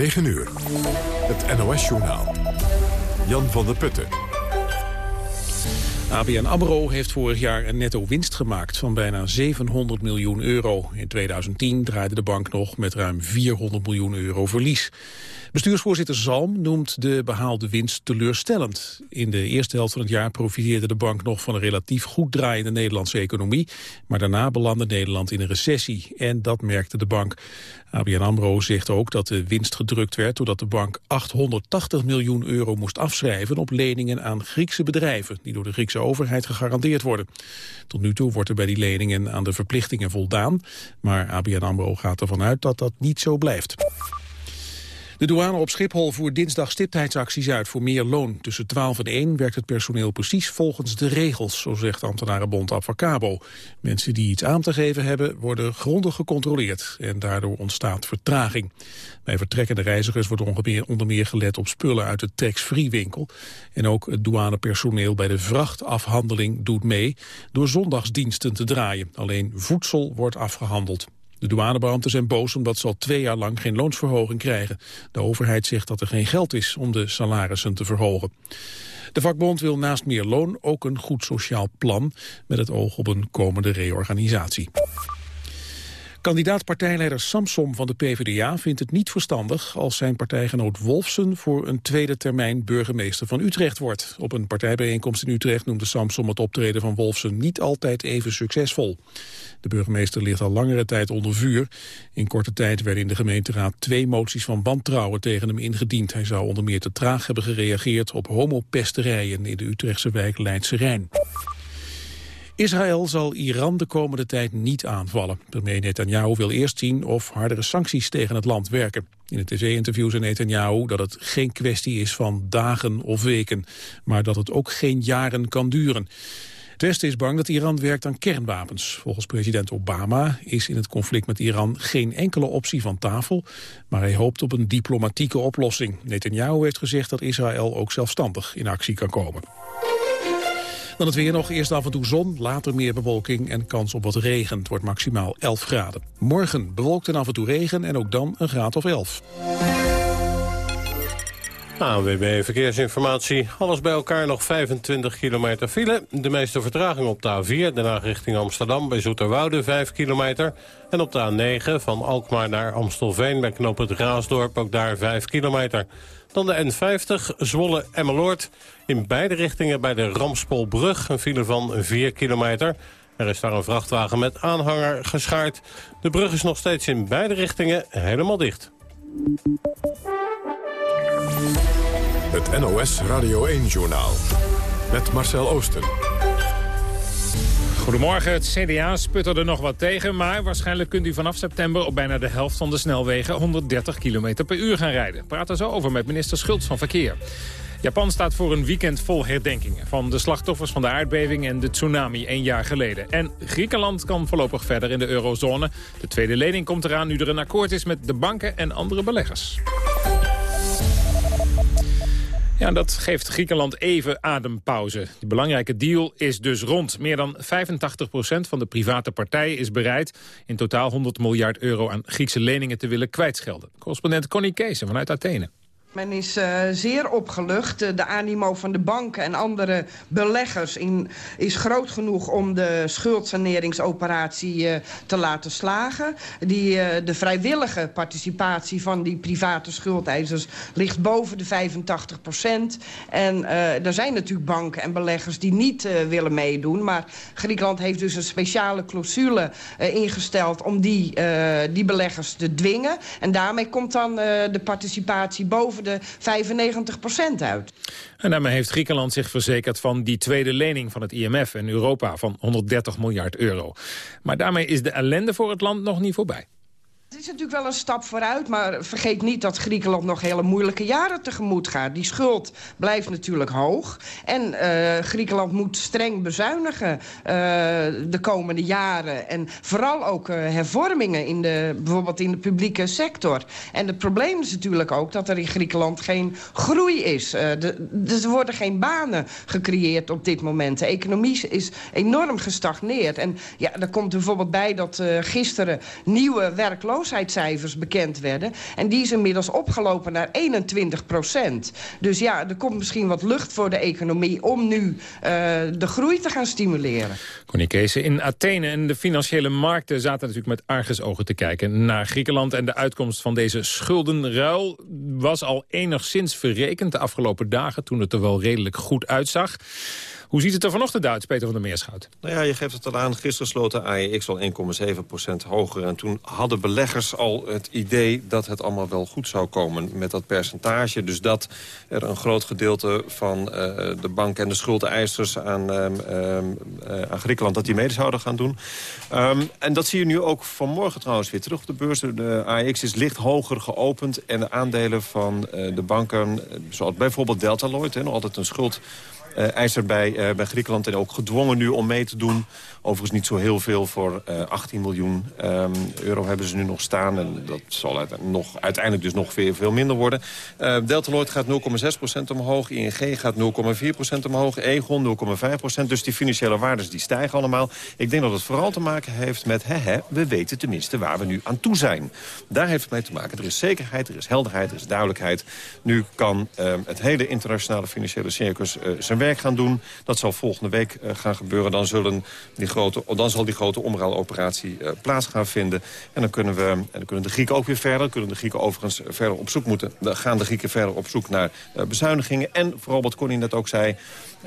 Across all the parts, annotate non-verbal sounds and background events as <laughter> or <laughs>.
9 uur. Het NOS-journaal. Jan van der Putten. ABN AMRO heeft vorig jaar een netto winst gemaakt van bijna 700 miljoen euro. In 2010 draaide de bank nog met ruim 400 miljoen euro verlies. Bestuursvoorzitter Zalm noemt de behaalde winst teleurstellend. In de eerste helft van het jaar profiteerde de bank nog van een relatief goed draaiende Nederlandse economie. Maar daarna belandde Nederland in een recessie en dat merkte de bank. ABN AMRO zegt ook dat de winst gedrukt werd doordat de bank 880 miljoen euro moest afschrijven op leningen aan Griekse bedrijven die door de Griekse overheid gegarandeerd worden. Tot nu toe wordt er bij die leningen aan de verplichtingen voldaan, maar ABN AMRO gaat ervan uit dat dat niet zo blijft. De douane op Schiphol voert dinsdag stiptheidsacties uit voor meer loon. Tussen 12 en 1 werkt het personeel precies volgens de regels, zo zegt ambtenarenbond Avacabo. Mensen die iets aan te geven hebben worden grondig gecontroleerd en daardoor ontstaat vertraging. Bij vertrekkende reizigers wordt ongeveer onder meer gelet op spullen uit de tax-free winkel. En ook het douanepersoneel bij de vrachtafhandeling doet mee door zondagsdiensten te draaien. Alleen voedsel wordt afgehandeld. De douanebeambten zijn boos omdat ze al twee jaar lang geen loonsverhoging krijgen. De overheid zegt dat er geen geld is om de salarissen te verhogen. De vakbond wil naast meer loon ook een goed sociaal plan... met het oog op een komende reorganisatie. Kandidaat partijleider Samsom van de PvdA vindt het niet verstandig als zijn partijgenoot Wolfsen voor een tweede termijn burgemeester van Utrecht wordt. Op een partijbijeenkomst in Utrecht noemde Samsom het optreden van Wolfsen niet altijd even succesvol. De burgemeester ligt al langere tijd onder vuur. In korte tijd werden in de gemeenteraad twee moties van wantrouwen tegen hem ingediend. Hij zou onder meer te traag hebben gereageerd op homopesterijen in de Utrechtse wijk Leidse Rijn. Israël zal Iran de komende tijd niet aanvallen. Premier Netanyahu wil eerst zien of hardere sancties tegen het land werken. In een tv-interview zei Netanyahu dat het geen kwestie is van dagen of weken, maar dat het ook geen jaren kan duren. Het Westen is bang dat Iran werkt aan kernwapens. Volgens president Obama is in het conflict met Iran geen enkele optie van tafel, maar hij hoopt op een diplomatieke oplossing. Netanyahu heeft gezegd dat Israël ook zelfstandig in actie kan komen. Dan het weer nog. Eerst af en toe zon, later meer bewolking en kans op wat regen. Het wordt maximaal 11 graden. Morgen bewolkt en af en toe regen en ook dan een graad of 11. ANWB Verkeersinformatie. Alles bij elkaar nog 25 kilometer file. De meeste vertraging op de A4, daarna richting Amsterdam... bij Zoeterwoude 5 kilometer. En op de A9 van Alkmaar naar Amstelveen... bij knoop het Raasdorp, ook daar 5 kilometer. Dan de N50, Zwolle-Emmeloord. In beide richtingen bij de Ramspolbrug, een file van 4 kilometer. Er is daar een vrachtwagen met aanhanger geschaard. De brug is nog steeds in beide richtingen helemaal dicht. Het NOS Radio 1-journaal. Met Marcel Oosten. Goedemorgen, het CDA sputterde nog wat tegen... maar waarschijnlijk kunt u vanaf september op bijna de helft van de snelwegen... 130 km per uur gaan rijden. Praat er zo over met minister Schultz van Verkeer. Japan staat voor een weekend vol herdenkingen... van de slachtoffers van de aardbeving en de tsunami een jaar geleden. En Griekenland kan voorlopig verder in de eurozone. De tweede lening komt eraan nu er een akkoord is met de banken en andere beleggers. Ja, dat geeft Griekenland even adempauze. De belangrijke deal is dus rond. Meer dan 85% van de private partijen is bereid... in totaal 100 miljard euro aan Griekse leningen te willen kwijtschelden. Correspondent Connie Kees vanuit Athene. Men is uh, zeer opgelucht. De animo van de banken en andere beleggers in, is groot genoeg om de schuldsaneringsoperatie uh, te laten slagen. Die, de vrijwillige participatie van die private schuldeisers ligt boven de 85 procent. En er zijn natuurlijk banken en beleggers die niet willen meedoen. Maar Griekenland heeft dus een speciale clausule ingesteld om die, die beleggers te dwingen. En daarmee komt dan de participatie boven de 95% uit. En daarmee heeft Griekenland zich verzekerd van die tweede lening van het IMF en Europa van 130 miljard euro. Maar daarmee is de ellende voor het land nog niet voorbij. Het is natuurlijk wel een stap vooruit, maar vergeet niet dat Griekenland nog hele moeilijke jaren tegemoet gaat. Die schuld blijft natuurlijk hoog. En uh, Griekenland moet streng bezuinigen uh, de komende jaren. En vooral ook uh, hervormingen, in de, bijvoorbeeld in de publieke sector. En het probleem is natuurlijk ook dat er in Griekenland geen groei is. Dus er worden geen banen gecreëerd op dit moment. De economie is enorm gestagneerd. En ja, er komt bijvoorbeeld bij dat gisteren nieuwe werklozen werkloosheidscijfers bekend werden. En die is inmiddels opgelopen naar 21 procent. Dus ja, er komt misschien wat lucht voor de economie... om nu uh, de groei te gaan stimuleren. Connie Kees, in Athene en de financiële markten zaten natuurlijk met argusogen te kijken naar Griekenland. En de uitkomst van deze schuldenruil was al enigszins verrekend de afgelopen dagen... toen het er wel redelijk goed uitzag. Hoe ziet het er vanochtend uit, Peter van der Meerschout? Nou ja, je geeft het al aan. Gisteren sloot de AEX al 1,7% hoger. En toen hadden beleggers al het idee dat het allemaal wel goed zou komen met dat percentage. Dus dat er een groot gedeelte van uh, de bank en de schuldeisers aan, uh, uh, aan Griekenland... dat die mede zouden gaan doen. Um, en dat zie je nu ook vanmorgen trouwens weer terug op de beurs. De AEX is licht hoger geopend. En de aandelen van de banken, zoals bijvoorbeeld Delta Lloyd... Hè, nog altijd een schuld uh, bij, Griekenland. En ook gedwongen nu om mee te doen. Overigens niet zo heel veel voor uh, eh, 18 miljoen um, euro hebben ze nu nog staan. En dat zal nog, uiteindelijk dus nog veel, veel minder worden. Uh, Delta Lloyd gaat 0,6% omhoog. ING gaat 0,4% omhoog. Egon 0,5%. Dus die financiële waardes die stijgen allemaal. Ik denk dat het vooral te maken heeft met... He, he, we weten tenminste waar we nu aan toe zijn. Daar heeft het mee te maken. Er is zekerheid, er is helderheid, er is duidelijkheid. Nu kan uh, het hele internationale financiële circus zijn werk gaan doen. Dat zal volgende week uh, gaan gebeuren. Dan, zullen die grote, dan zal die grote omruiloperatie uh, plaats gaan vinden. En dan kunnen, we, en dan kunnen de Grieken ook weer verder. Kunnen de Grieken overigens verder op zoek moeten. Dan gaan de Grieken verder op zoek naar uh, bezuinigingen. En vooral wat Connie net ook zei,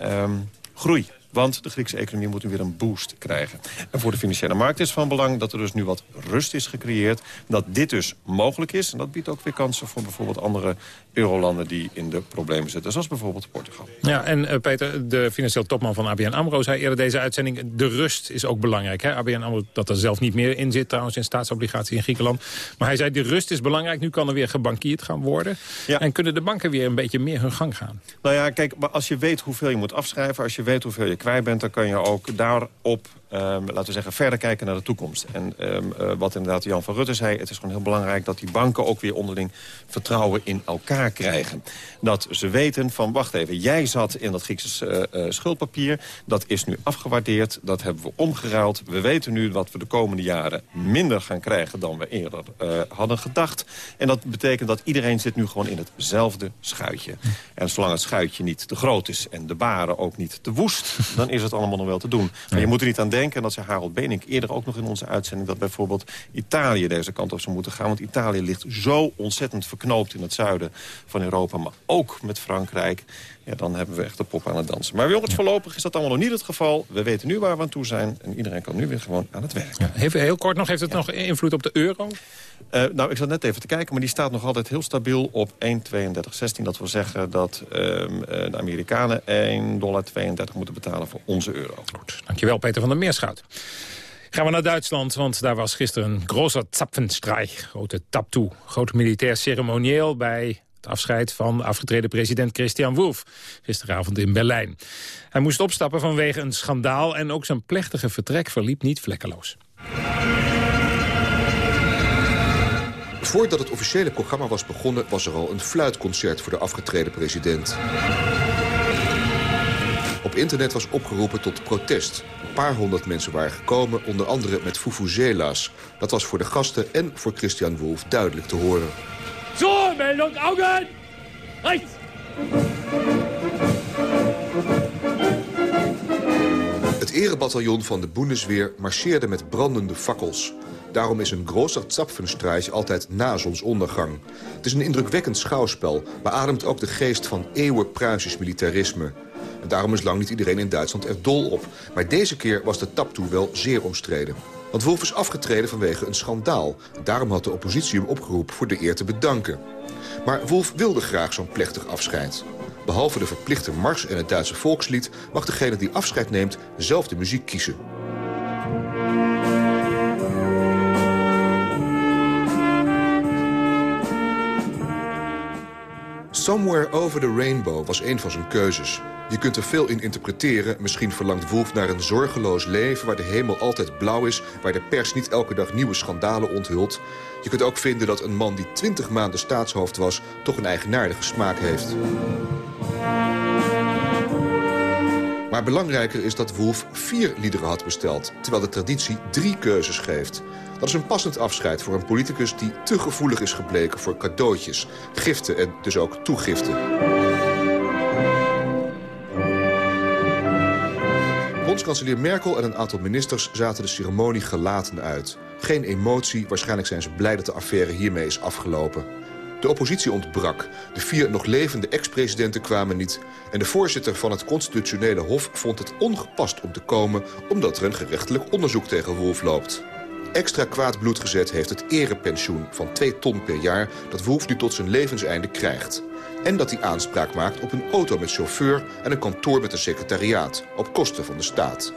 um, groei. Want de Griekse economie moet nu weer een boost krijgen. En voor de financiële markt is van belang dat er dus nu wat rust is gecreëerd. Dat dit dus mogelijk is. En dat biedt ook weer kansen voor bijvoorbeeld andere eurolanden die in de problemen zitten. Zoals bijvoorbeeld Portugal. Ja, en uh, Peter, de financieel topman van ABN AMRO zei eerder deze uitzending... de rust is ook belangrijk. Hè? ABN AMRO dat er zelf niet meer in zit trouwens in staatsobligatie in Griekenland. Maar hij zei de rust is belangrijk. Nu kan er weer gebankierd gaan worden. Ja. En kunnen de banken weer een beetje meer hun gang gaan. Nou ja, kijk, maar als je weet hoeveel je moet afschrijven... als je weet hoeveel je kwijt bent, dan kan je ook daarop Um, laten we zeggen, verder kijken naar de toekomst. En um, uh, wat inderdaad Jan van Rutte zei... het is gewoon heel belangrijk dat die banken ook weer onderling vertrouwen in elkaar krijgen. Dat ze weten van, wacht even, jij zat in dat Griekse uh, uh, schuldpapier. Dat is nu afgewaardeerd, dat hebben we omgeruild. We weten nu dat we de komende jaren minder gaan krijgen dan we eerder hadden gedacht. En dat betekent dat iedereen zit nu gewoon in hetzelfde schuitje. En zolang het schuitje niet te groot is en de baren ook niet te woest... dan is het allemaal nog wel te doen. Maar je moet er niet aan denken denken, en dat zei Harold Benink eerder ook nog in onze uitzending... dat bijvoorbeeld Italië deze kant op zou moeten gaan. Want Italië ligt zo ontzettend verknoopt in het zuiden van Europa. Maar ook met Frankrijk. Ja, dan hebben we echt de pop aan het dansen. Maar jongens, voorlopig is dat allemaal nog niet het geval. We weten nu waar we aan toe zijn. En iedereen kan nu weer gewoon aan het werk. Ja, heel kort nog, heeft het nog invloed op de euro? Uh, nou, ik zat net even te kijken, maar die staat nog altijd heel stabiel op 1,3216. Dat wil zeggen dat uh, de Amerikanen 1,32 dollar moeten betalen voor onze euro. Goed, dankjewel Peter van der Meerschout. Gaan we naar Duitsland, want daar was gisteren een grote Zapfenstreich, grote taptoe, groot militair ceremonieel bij het afscheid van afgetreden president Christian Wolff gisteravond in Berlijn. Hij moest opstappen vanwege een schandaal en ook zijn plechtige vertrek verliep niet vlekkeloos. Voordat het officiële programma was begonnen... was er al een fluitconcert voor de afgetreden president. Op internet was opgeroepen tot protest. Een paar honderd mensen waren gekomen, onder andere met fufuzela's. Dat was voor de gasten en voor Christian Wolff duidelijk te horen. Zo, melding, augen! Rechts! Het erebataljon van de Bundesweer marcheerde met brandende fakkels. Daarom is een großer Zapfenstreich altijd na zonsondergang. Het is een indrukwekkend schouwspel, maar ademt ook de geest van eeuwen Pruisisch militarisme. En daarom is lang niet iedereen in Duitsland er dol op. Maar deze keer was de taptoe wel zeer omstreden. Want Wolf is afgetreden vanwege een schandaal. Daarom had de oppositie hem opgeroepen voor de eer te bedanken. Maar Wolf wilde graag zo'n plechtig afscheid. Behalve de verplichte mars en het Duitse volkslied... mag degene die afscheid neemt zelf de muziek kiezen. Somewhere Over the Rainbow was een van zijn keuzes. Je kunt er veel in interpreteren. Misschien verlangt Wolf naar een zorgeloos leven... waar de hemel altijd blauw is... waar de pers niet elke dag nieuwe schandalen onthult. Je kunt ook vinden dat een man die 20 maanden staatshoofd was... toch een eigenaardige smaak heeft. Maar belangrijker is dat Wolf vier liederen had besteld... terwijl de traditie drie keuzes geeft. Dat is een passend afscheid voor een politicus die te gevoelig is gebleken voor cadeautjes, giften en dus ook toegiften. Bondskanselier Merkel en een aantal ministers zaten de ceremonie gelaten uit. Geen emotie, waarschijnlijk zijn ze blij dat de affaire hiermee is afgelopen. De oppositie ontbrak. De vier nog levende ex-presidenten kwamen niet. En de voorzitter van het constitutionele hof vond het ongepast om te komen... omdat er een gerechtelijk onderzoek tegen Wolf loopt. Extra kwaad bloed gezet heeft het erepensioen van 2 ton per jaar... dat Wolf nu tot zijn levenseinde krijgt. En dat hij aanspraak maakt op een auto met chauffeur... en een kantoor met een secretariaat, op kosten van de staat.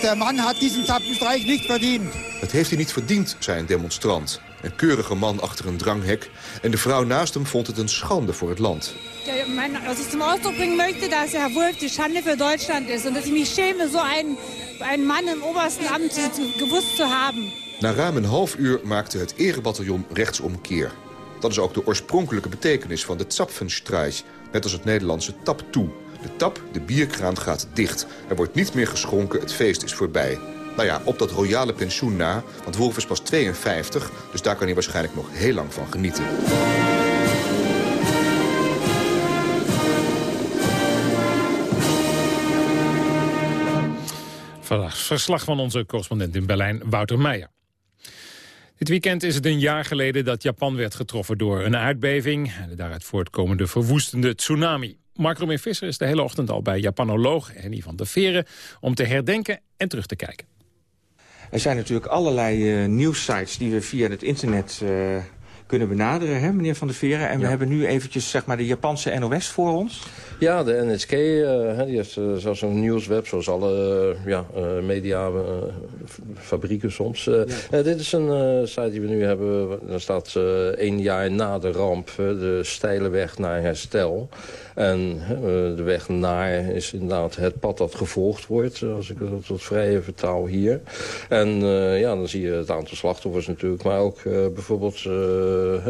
De man had deze Zappenstreich niet verdiend. Het heeft hij niet verdiend, zei een demonstrant. Een keurige man achter een dranghek. En de vrouw naast hem vond het een schande voor het land. Ja, mein, was ich zum Ausdruck bringen möchte, dass Herr Wolf die Schande für Deutschland ist. Und dass ich mich schäme, so einen, einen Mann im obersten Amt zu, zu, gewusst zu haben. Na ruim een half uur maakte het erebataljon rechtsomkeer. Dat is ook de oorspronkelijke betekenis van de Zapfenstreich. Net als het Nederlandse tap toe. De tap, de bierkraan, gaat dicht. Er wordt niet meer geschonken, het feest is voorbij. Nou ja, op dat royale pensioen na, want Wolf is pas 52... dus daar kan hij waarschijnlijk nog heel lang van genieten. Verslag van onze correspondent in Berlijn, Wouter Meijer. Dit weekend is het een jaar geleden dat Japan werd getroffen door een aardbeving... en de daaruit voortkomende verwoestende tsunami. Mark Robin Visser is de hele ochtend al bij Japanoloog Henny van der Veren... om te herdenken en terug te kijken. Er zijn natuurlijk allerlei uh, nieuwssites die we via het internet uh, kunnen benaderen, hè, meneer Van der Veren. En ja. we hebben nu eventjes zeg maar, de Japanse NOS voor ons. Ja, de NHK uh, die heeft uh, zo'n nieuwsweb, zoals alle uh, ja, mediafabrieken soms. Ja. dit is een site die we nu hebben. Daar staat één jaar na de ramp, de steile weg naar herstel. En de weg naar is inderdaad het pad dat gevolgd wordt, als ik het tot vrije vertaal hier. En ja, dan zie je het aantal slachtoffers natuurlijk, maar ook bijvoorbeeld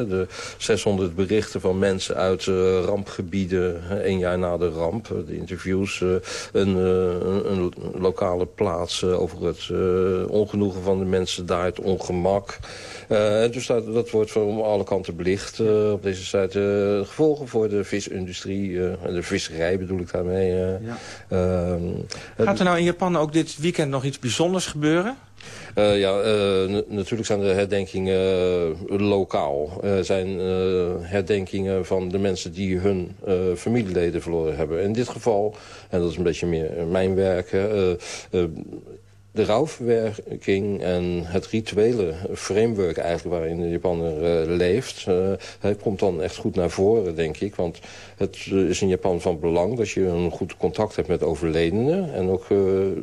de 600 berichten van mensen uit rampgebieden, één jaar na de ramp. De interviews, uh, een, uh, een, lokale plaats uh, over het ongenoegen van de mensen daar, het ongemak. dus dat, dat wordt van alle kanten belicht op deze site. gevolgen voor de visindustrie, de visserij bedoel ik daarmee. Ja. Gaat er nou in Japan ook dit weekend nog iets bijzonders gebeuren? Uh, ja, uh, natuurlijk zijn de herdenkingen uh, lokaal. Er zijn herdenkingen van de mensen die hun familieleden verloren hebben. In dit geval, en dat is een beetje meer mijn werk de rouwverwerking en het rituele framework eigenlijk waarin de Japaner uh, leeft... Uh, komt dan echt goed naar voren, denk ik. Want het is in Japan van belang dat je een goed contact hebt met overledenen... en ook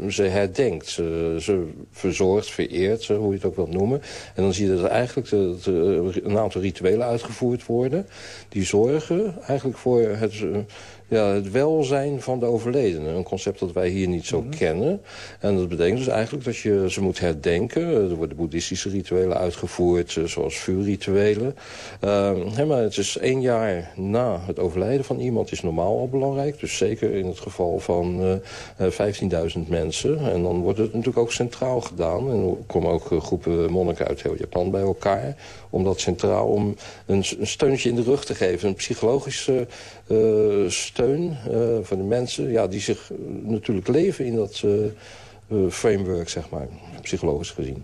ze herdenkt, ze, verzorgt, vereert, hoe je het ook wilt noemen. En dan zie je dat er eigenlijk de, een aantal rituelen uitgevoerd worden... die zorgen eigenlijk voor het ja, het welzijn van de overledenen. Een concept dat wij hier niet zo mm -hmm. kennen. En dat betekent dus eigenlijk dat je ze moet herdenken. Er worden boeddhistische rituelen uitgevoerd, eh, zoals vuurrituelen. Uh, maar het is één jaar na het overlijden van iemand is normaal al belangrijk. Dus zeker in het geval van uh, uh, 15.000 mensen. En dan wordt het natuurlijk ook centraal gedaan. En er komen ook groepen monniken uit heel Japan bij elkaar. Om dat centraal, om een, een steuntje in de rug te geven. Een psychologische steun uh, voor de mensen ja, die zich natuurlijk leven in dat uh, framework, zeg maar, psychologisch gezien.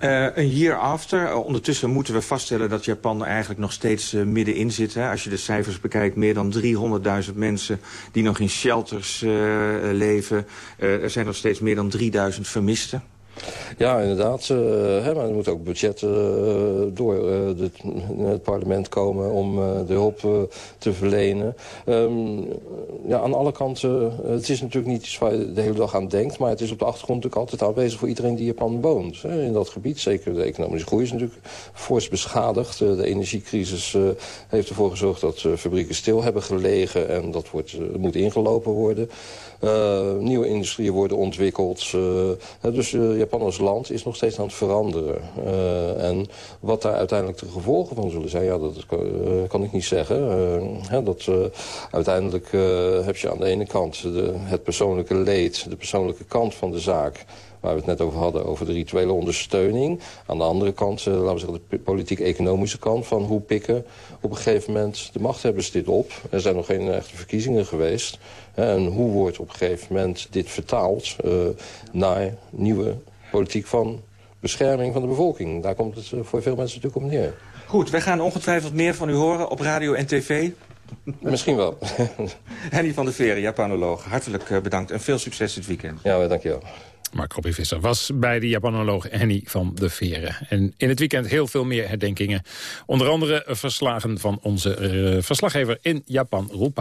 Uh, een year after. Uh, ondertussen moeten we vaststellen dat Japan eigenlijk nog steeds uh, middenin zit. Hè. Als je de cijfers bekijkt, meer dan 300.000 mensen die nog in shelters leven. er zijn nog steeds meer dan 3000 vermisten. Ja, inderdaad. Uh, hè, maar er moet ook budget uh, door de, het parlement komen om de hulp te verlenen. Um, ja, aan alle kanten, het is natuurlijk niet iets waar je de hele dag aan denkt... maar het is op de achtergrond natuurlijk altijd aanwezig voor iedereen die Japan woont. Hè, in dat gebied, zeker de economische groei is natuurlijk fors beschadigd. de energiecrisis heeft ervoor gezorgd dat fabrieken stil hebben gelegen... en dat wordt, moet ingelopen worden. Nieuwe industrieën worden ontwikkeld. dus Japan als land is nog steeds aan het veranderen. En wat daar uiteindelijk de gevolgen van zullen zijn, ja, dat kan, ik niet zeggen. Dat, uiteindelijk heb je aan de ene kant de, het persoonlijke leed, de persoonlijke kant van de zaak waar we het net over hadden, over de rituele ondersteuning. Aan de andere kant, uh, laten we zeggen, de politiek-economische kant... van hoe pikken op een gegeven moment de machthebbers dit op. Er zijn nog geen echte verkiezingen geweest. Hè, en hoe wordt op een gegeven moment dit vertaald uh, naar nieuwe politiek van bescherming van de bevolking? Daar komt het uh, voor veel mensen natuurlijk op neer. Goed, wij gaan ongetwijfeld meer van u horen op radio en tv. Misschien wel. <laughs> Henny van der Veren, Japanoloog, hartelijk bedankt en veel succes dit weekend. Ja, dankjewel. Robbie Visser was bij de Japanoloog Henny van de Veren. En in het weekend heel veel meer herdenkingen. Onder andere verslagen van onze uh, verslaggever in Japan, Roel.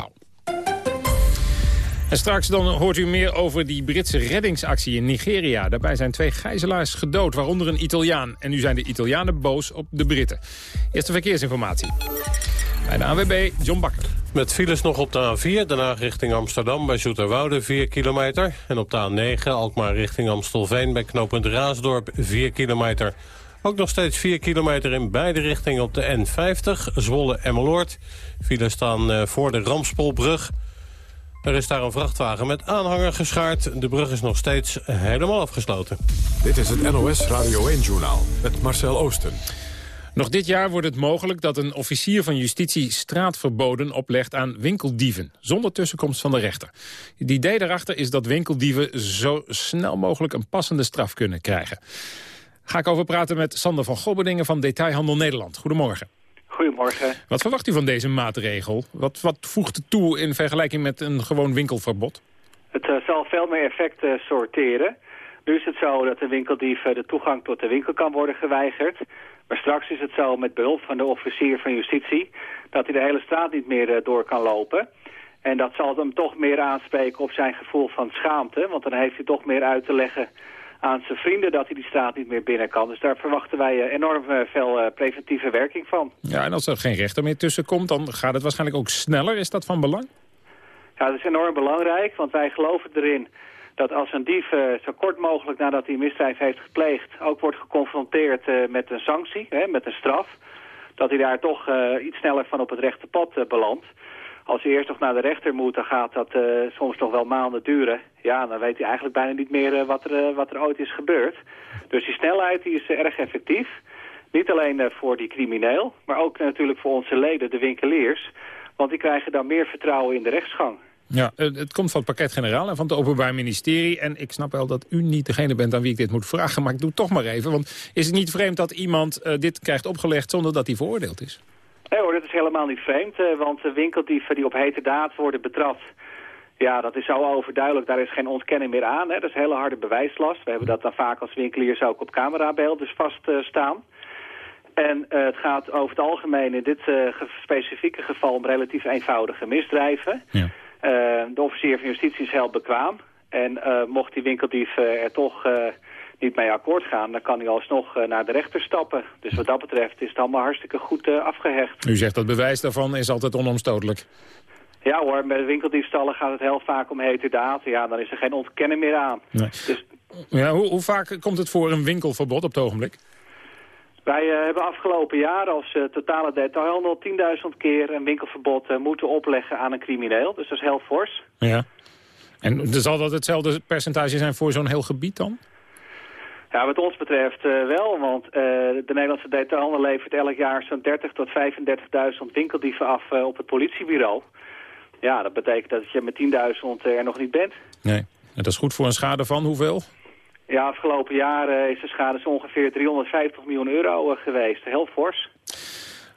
En straks dan hoort u meer over die Britse reddingsactie in Nigeria. Daarbij zijn twee gijzelaars gedood, waaronder een Italiaan. En nu zijn de Italianen boos op de Britten. Eerste verkeersinformatie. Bij de AWB, John Bakker. Met files nog op de A4, daarna richting Amsterdam bij Zoeterwoude 4 kilometer. En op de A9, Alkmaar richting Amstelveen bij knooppunt Raasdorp 4 kilometer. Ook nog steeds 4 kilometer in beide richtingen op de N50, Zwolle-Emmeloord. Files staan eh, voor de Ramspolbrug. Er is daar een vrachtwagen met aanhanger geschaard. De brug is nog steeds helemaal afgesloten. Dit is het NOS Radio 1-journaal met Marcel Oosten. Nog dit jaar wordt het mogelijk dat een officier van justitie straatverboden oplegt aan winkeldieven, zonder tussenkomst van de rechter. Het idee daarachter is dat winkeldieven zo snel mogelijk een passende straf kunnen krijgen. Ga ik over praten met Sander van Gobberdingen van Detailhandel Nederland. Goedemorgen. Goedemorgen. Wat verwacht u van deze maatregel? Wat, wat voegt het toe in vergelijking met een gewoon winkelverbod? Het uh, zal veel meer effect uh, sorteren. Nu is het zo dat de winkeldief uh, de toegang tot de winkel kan worden geweigerd. Maar straks is het zo met behulp van de officier van justitie... dat hij de hele straat niet meer uh, door kan lopen. En dat zal hem toch meer aanspreken op zijn gevoel van schaamte. Want dan heeft hij toch meer uit te leggen aan zijn vrienden dat hij die straat niet meer binnen kan. Dus daar verwachten wij uh, enorm uh, veel preventieve werking van. Ja, en als er geen rechter meer tussen komt, dan gaat het waarschijnlijk ook sneller. Is dat van belang? Ja, dat is enorm belangrijk, want wij geloven erin dat als een dief uh, zo kort mogelijk nadat hij een misdrijf heeft gepleegd... ook wordt geconfronteerd uh, met een sanctie, hè, met een straf... dat hij daar toch uh, iets sneller van op het rechte pad belandt. Als hij eerst nog naar de rechter moet, dan gaat dat soms nog wel maanden duren. Ja, dan weet hij eigenlijk bijna niet meer wat, er, wat er ooit is gebeurd. Dus die snelheid die is erg effectief. Niet alleen voor die crimineel, maar ook natuurlijk voor onze leden, de winkeliers... Want die krijgen dan meer vertrouwen in de rechtsgang. Ja, het komt van het pakket-generaal en van het Openbaar Ministerie. En ik snap wel dat u niet degene bent aan wie ik dit moet vragen. Maar ik doe het toch maar even. Want is het niet vreemd dat iemand uh, dit krijgt opgelegd zonder dat hij veroordeeld is? Nee hoor, dat is helemaal niet vreemd. Uh, want de winkeldieven die op hete daad worden betrapt... Ja, dat is zo overduidelijk. Daar is geen ontkenning meer aan. Hè. Dat is hele harde bewijslast. We hebben dat dan vaak als winkeliers ook op camerabeeld dus vaststaan. Uh, en uh, het gaat over het algemeen in dit uh, specifieke geval om relatief eenvoudige misdrijven. Ja. Uh, de officier van justitie is heel bekwaam. En uh, mocht die winkeldief uh, er toch niet mee akkoord gaan... dan kan hij alsnog naar de rechter stappen. Dus wat dat betreft is het allemaal hartstikke goed afgehecht. U zegt dat bewijs daarvan is altijd onomstotelijk. Ja hoor, met winkeldiefstallen gaat het heel vaak om heterdaad. Ja, dan is er geen ontkenning meer aan. Nee. Dus... Ja, hoe, hoe vaak komt het voor een winkelverbod op het ogenblik? Wij uh, hebben afgelopen jaar als uh, totale detailhandel 10.000 keer een winkelverbod uh, moeten opleggen aan een crimineel. Dus dat is heel fors. Ja. En zal dat hetzelfde percentage zijn voor zo'n heel gebied dan? Ja, wat ons betreft wel, want de Nederlandse detailhandel levert elk jaar zo'n 30 tot 35.000 winkeldieven af op het politiebureau. Ja, dat betekent dat je met 10.000 er nog niet bent. Nee, en dat is goed voor een schade van hoeveel? Ja, afgelopen jaar is de schade zo ongeveer 350 miljoen euro geweest. Heel fors.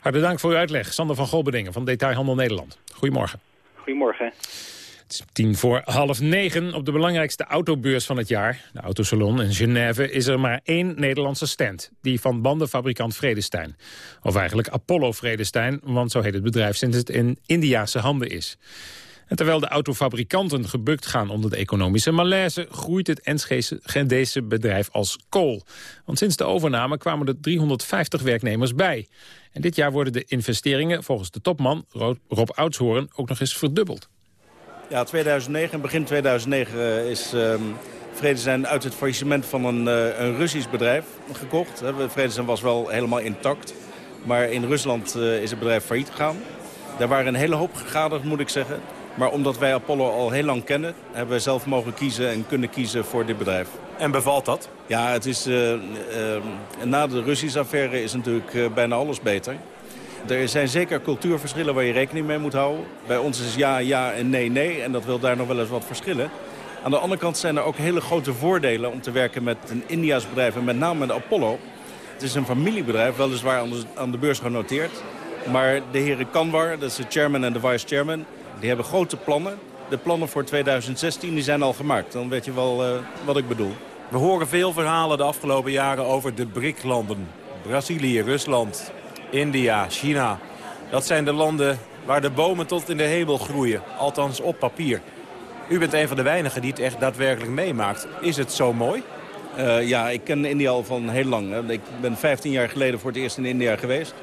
Hartelijk dank voor uw uitleg. Sander van Golbedingen van Detailhandel Nederland. Goedemorgen. Goedemorgen. Het is tien voor half negen op de belangrijkste autobeurs van het jaar. De Autosalon in Genève is er maar één Nederlandse stand. Die van bandenfabrikant Vredestein. Of eigenlijk Apollo Vredestein, want zo heet het bedrijf sinds het in Indiase handen is. En terwijl de autofabrikanten gebukt gaan onder de economische malaise... groeit het Enschede bedrijf als kool. Want sinds de overname kwamen er 350 werknemers bij. En dit jaar worden de investeringen volgens de topman Rob Oudshoorn ook nog eens verdubbeld. Ja, 2009, begin 2009 is... Um uit het faillissement van een, een Russisch bedrijf gekocht. Vredestein was wel helemaal intact. Maar in Rusland is het bedrijf failliet gegaan. Daar waren een hele hoop gegaderd, moet ik zeggen. Maar omdat wij Apollo al heel lang kennen... hebben we zelf mogen kiezen en kunnen kiezen voor dit bedrijf. En bevalt dat? Ja, het is, uh, uh, na de Russische affaire is natuurlijk uh, bijna alles beter. Er zijn zeker cultuurverschillen waar je rekening mee moet houden. Bij ons is ja, ja en nee, nee. En dat wil daar nog wel eens wat verschillen. Aan de andere kant zijn er ook hele grote voordelen om te werken met een Indiaas bedrijf. En met name met Apollo. Het is een familiebedrijf, weliswaar aan de beurs genoteerd. Maar de heren Kanwar, dat is de chairman en de vice chairman... die hebben grote plannen. De plannen voor 2016 die zijn al gemaakt. Dan weet je wel uh, wat ik bedoel. We horen veel verhalen de afgelopen jaren over de BRIC-landen. Brazilië, Rusland, India, China. Dat zijn de landen waar de bomen tot in de hemel groeien. Althans op papier. U bent een van de weinigen die het echt daadwerkelijk meemaakt. Is het zo mooi? Uh, ja, ik ken India al van heel lang. Hè. Ik ben 15 jaar geleden voor het eerst in India geweest.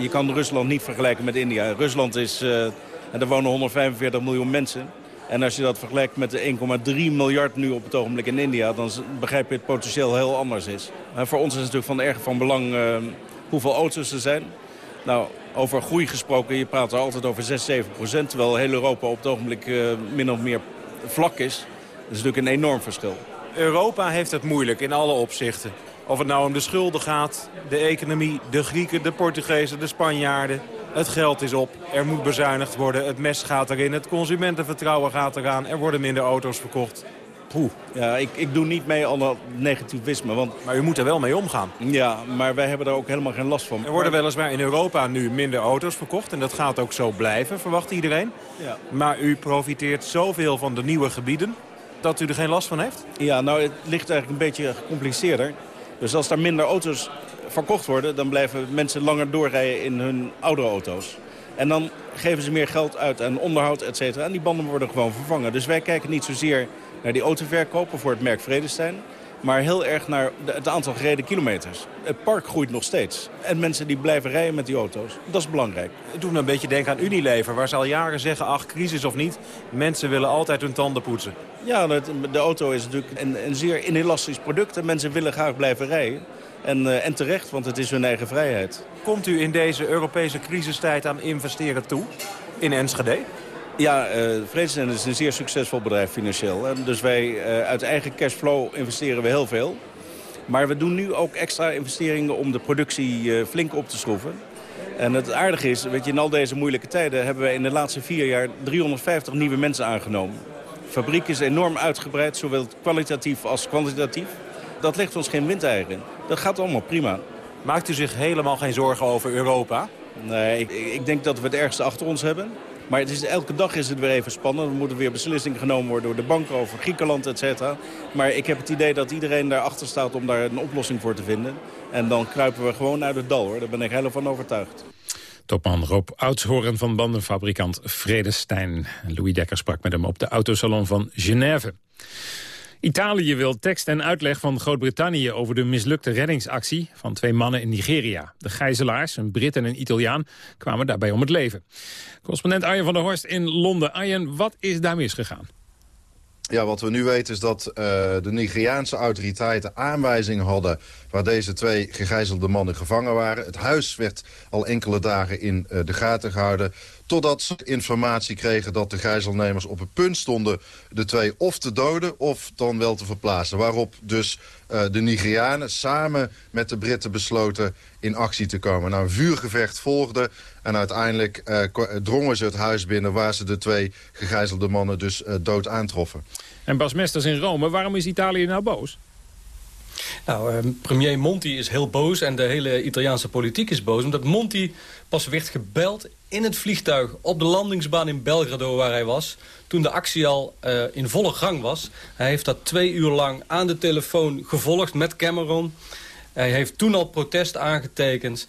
Je kan Rusland niet vergelijken met India. Rusland is, uh, er wonen 145 miljoen mensen. En als je dat vergelijkt met de 1,3 miljard nu op het ogenblik in India... dan begrijp je het potentieel heel anders is. En voor ons is het natuurlijk van erg van belang uh, hoeveel auto's er zijn. Nou, over groei gesproken, je praat er altijd over 6, 7 procent... terwijl heel Europa op het ogenblik uh, min of meer vlak is. Dat is natuurlijk een enorm verschil. Europa heeft het moeilijk in alle opzichten. Of het nou om de schulden gaat, de economie, de Grieken, de Portugezen, de Spanjaarden. Het geld is op, er moet bezuinigd worden, het mes gaat erin, het consumentenvertrouwen gaat eraan, er worden minder auto's verkocht. Poeh. Ja, ik, ik doe niet mee aan dat negativisme. Want... Maar u moet er wel mee omgaan. Ja, maar wij hebben daar ook helemaal geen last van. Er worden weliswaar in Europa nu minder auto's verkocht. En dat gaat ook zo blijven, verwacht iedereen. Ja. Maar u profiteert zoveel van de nieuwe gebieden dat u er geen last van heeft? Ja, nou, het ligt eigenlijk een beetje gecompliceerder. Dus als er minder auto's verkocht worden... dan blijven mensen langer doorrijden in hun oudere auto's. En dan geven ze meer geld uit aan onderhoud, et cetera. En die banden worden gewoon vervangen. Dus wij kijken niet zozeer naar die autoverkopen voor het merk Vredestein... maar heel erg naar het aantal gereden kilometers. Het park groeit nog steeds. En mensen die blijven rijden met die auto's, dat is belangrijk. Het doet me een beetje denken aan Unilever, waar ze al jaren zeggen... ach, crisis of niet, mensen willen altijd hun tanden poetsen. Ja, de auto is natuurlijk een, een zeer inelastisch product... en mensen willen graag blijven rijden. En, uh, en terecht, want het is hun eigen vrijheid. Komt u in deze Europese crisistijd aan investeren toe? In Enschede? Ja, uh, is een zeer succesvol bedrijf financieel. Dus wij uh, uit eigen cashflow investeren we heel veel. Maar we doen nu ook extra investeringen om de productie uh, flink op te schroeven. En het aardige is, weet je, in al deze moeilijke tijden hebben we in de laatste vier jaar 350 nieuwe mensen aangenomen. De fabriek is enorm uitgebreid, zowel kwalitatief als kwantitatief. Dat ligt ons geen windeigen. Dat gaat allemaal prima. Maakt u zich helemaal geen zorgen over Europa? Nee, ik, ik denk dat we het ergste achter ons hebben. Maar het is, elke dag is het weer even spannend. Er moeten weer beslissingen genomen worden door de banken over Griekenland, et cetera. Maar ik heb het idee dat iedereen daarachter staat om daar een oplossing voor te vinden. En dan kruipen we gewoon uit het dal, hoor. Daar ben ik helemaal van overtuigd. Topman Rob Oudshoorn van bandenfabrikant Vredestein. Louis Dekker sprak met hem op de autosalon van Genève. Italië wil tekst en uitleg van Groot-Brittannië over de mislukte reddingsactie van twee mannen in Nigeria. De gijzelaars, een Brit en een Italiaan, kwamen daarbij om het leven. Correspondent Arjen van der Horst in Londen. Arjen, wat is daar misgegaan? Ja, wat we nu weten is dat uh, de Nigeriaanse autoriteiten aanwijzingen hadden... waar deze twee gegijzelde mannen gevangen waren. Het huis werd al enkele dagen in uh, de gaten gehouden... totdat ze informatie kregen dat de gijzelnemers op het punt stonden... de twee of te doden of dan wel te verplaatsen. Waarop dus uh, de Nigerianen samen met de Britten besloten in actie te komen. Nou, een vuurgevecht volgde en uiteindelijk drongen ze het huis binnen... waar ze de twee gegijzelde mannen dus dood aantroffen. En Bas Mesters in Rome, waarom is Italië nou boos? Nou, uh, premier Monti is heel boos en de hele Italiaanse politiek is boos... omdat Monti pas werd gebeld in het vliegtuig op de landingsbaan in Belgrado waar hij was... toen de actie al uh, in volle gang was. Hij heeft dat twee uur lang aan de telefoon gevolgd met Cameron. Hij heeft toen al protest aangetekend...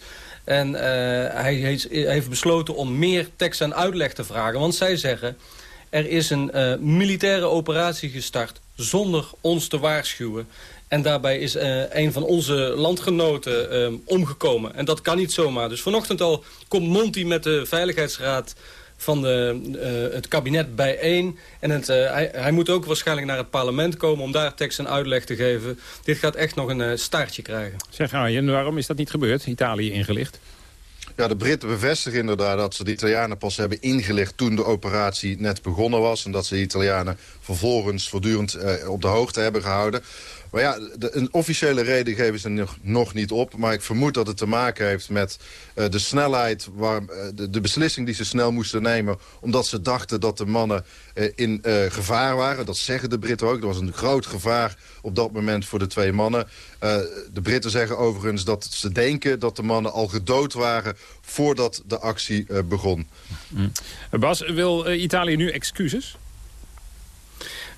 En uh, hij heeft besloten om meer tekst en uitleg te vragen. Want zij zeggen, er is een uh, militaire operatie gestart zonder ons te waarschuwen. En daarbij is uh, een van onze landgenoten uh, omgekomen. En dat kan niet zomaar. Dus vanochtend al komt Monti met de Veiligheidsraad van de, uh, het kabinet bijeen. En het, uh, hij, moet ook waarschijnlijk naar het parlement komen om daar tekst en uitleg te geven. Dit gaat echt nog een staartje krijgen. Zeg Arjen, waarom is dat niet gebeurd? Italië ingelicht? Ja, de Britten bevestigen inderdaad dat ze de Italianen pas hebben ingelicht... toen de operatie net begonnen was. En dat ze de Italianen vervolgens voortdurend eh, op de hoogte hebben gehouden. Maar ja, de, een officiële reden geven ze nog, nog niet op. Maar ik vermoed dat het te maken heeft met uh, de snelheid... Waar, uh, de, beslissing die ze snel moesten nemen... omdat ze dachten dat de mannen uh, in gevaar waren. Dat zeggen de Britten ook. Er was een groot gevaar op dat moment voor de twee mannen. de Britten zeggen overigens dat ze denken dat de mannen al gedood waren... voordat de actie begon. Mm. Bas, wil Italië nu excuses?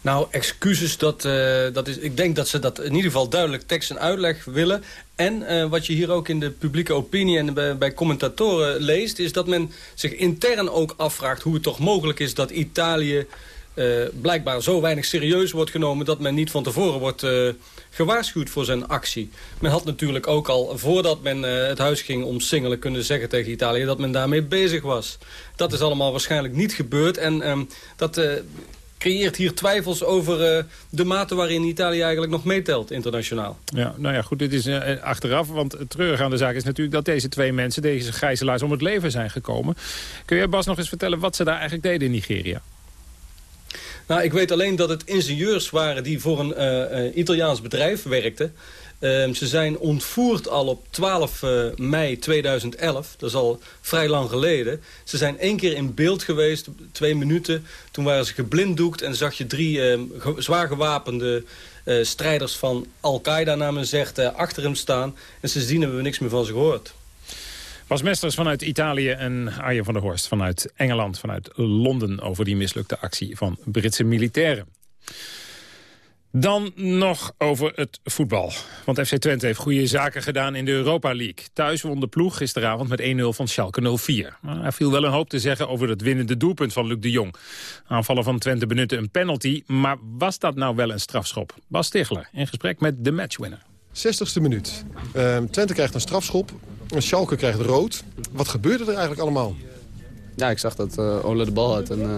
Nou, excuses, dat, uh, dat is, ik denk dat ze dat in ieder geval duidelijk tekst en uitleg willen. En uh, wat je hier ook in de publieke opinie en bij, commentatoren leest... is dat men zich intern ook afvraagt hoe het toch mogelijk is dat Italië... Uh, blijkbaar zo weinig serieus wordt genomen... dat men niet van tevoren wordt gewaarschuwd voor zijn actie. Men had natuurlijk ook al, voordat men het huis ging omsingelen... kunnen zeggen tegen Italië dat men daarmee bezig was. Dat is allemaal waarschijnlijk niet gebeurd. En ehm, dat creëert hier twijfels over uh, de mate waarin Italië eigenlijk nog meetelt internationaal. Ja, nou ja, goed, dit is uh, achteraf. Want het treurige aan de zaak is natuurlijk dat deze twee mensen, deze gijzelaars, om het leven zijn gekomen. Kun je Bas nog eens vertellen wat ze daar eigenlijk deden in Nigeria? Nou, ik weet alleen dat het ingenieurs waren die voor een uh, Italiaans bedrijf werkten. Um, ze zijn ontvoerd al op 12 uh, mei 2011. Dat is al vrij lang geleden. Ze zijn één keer in beeld geweest, twee minuten. Toen waren ze geblinddoekt en zag je drie um, zwaar gewapende uh, strijders van Al-Qaeda, naar men zegt, uh, achter hem staan. En sindsdien hebben we niks meer van ze gehoord. Bas Mesters vanuit Italië en Arjen van der Horst vanuit Engeland, vanuit Londen... over die mislukte actie van Britse militairen. Dan nog over het voetbal. Want FC Twente heeft goede zaken gedaan in de Europa League. Thuis won de ploeg gisteravond met 1-0 van Schalke 04. Maar er viel wel een hoop te zeggen over het winnende doelpunt van Luc de Jong. Aanvallen van Twente benutte een penalty, maar was dat nou wel een strafschop? Bas Stigler in gesprek met de matchwinner. 60ste minuut. Uh, Twente krijgt een strafschop. Schalke krijgt rood. Wat gebeurde er eigenlijk allemaal? Ja, ik zag dat uh, Ole de bal had. En, uh,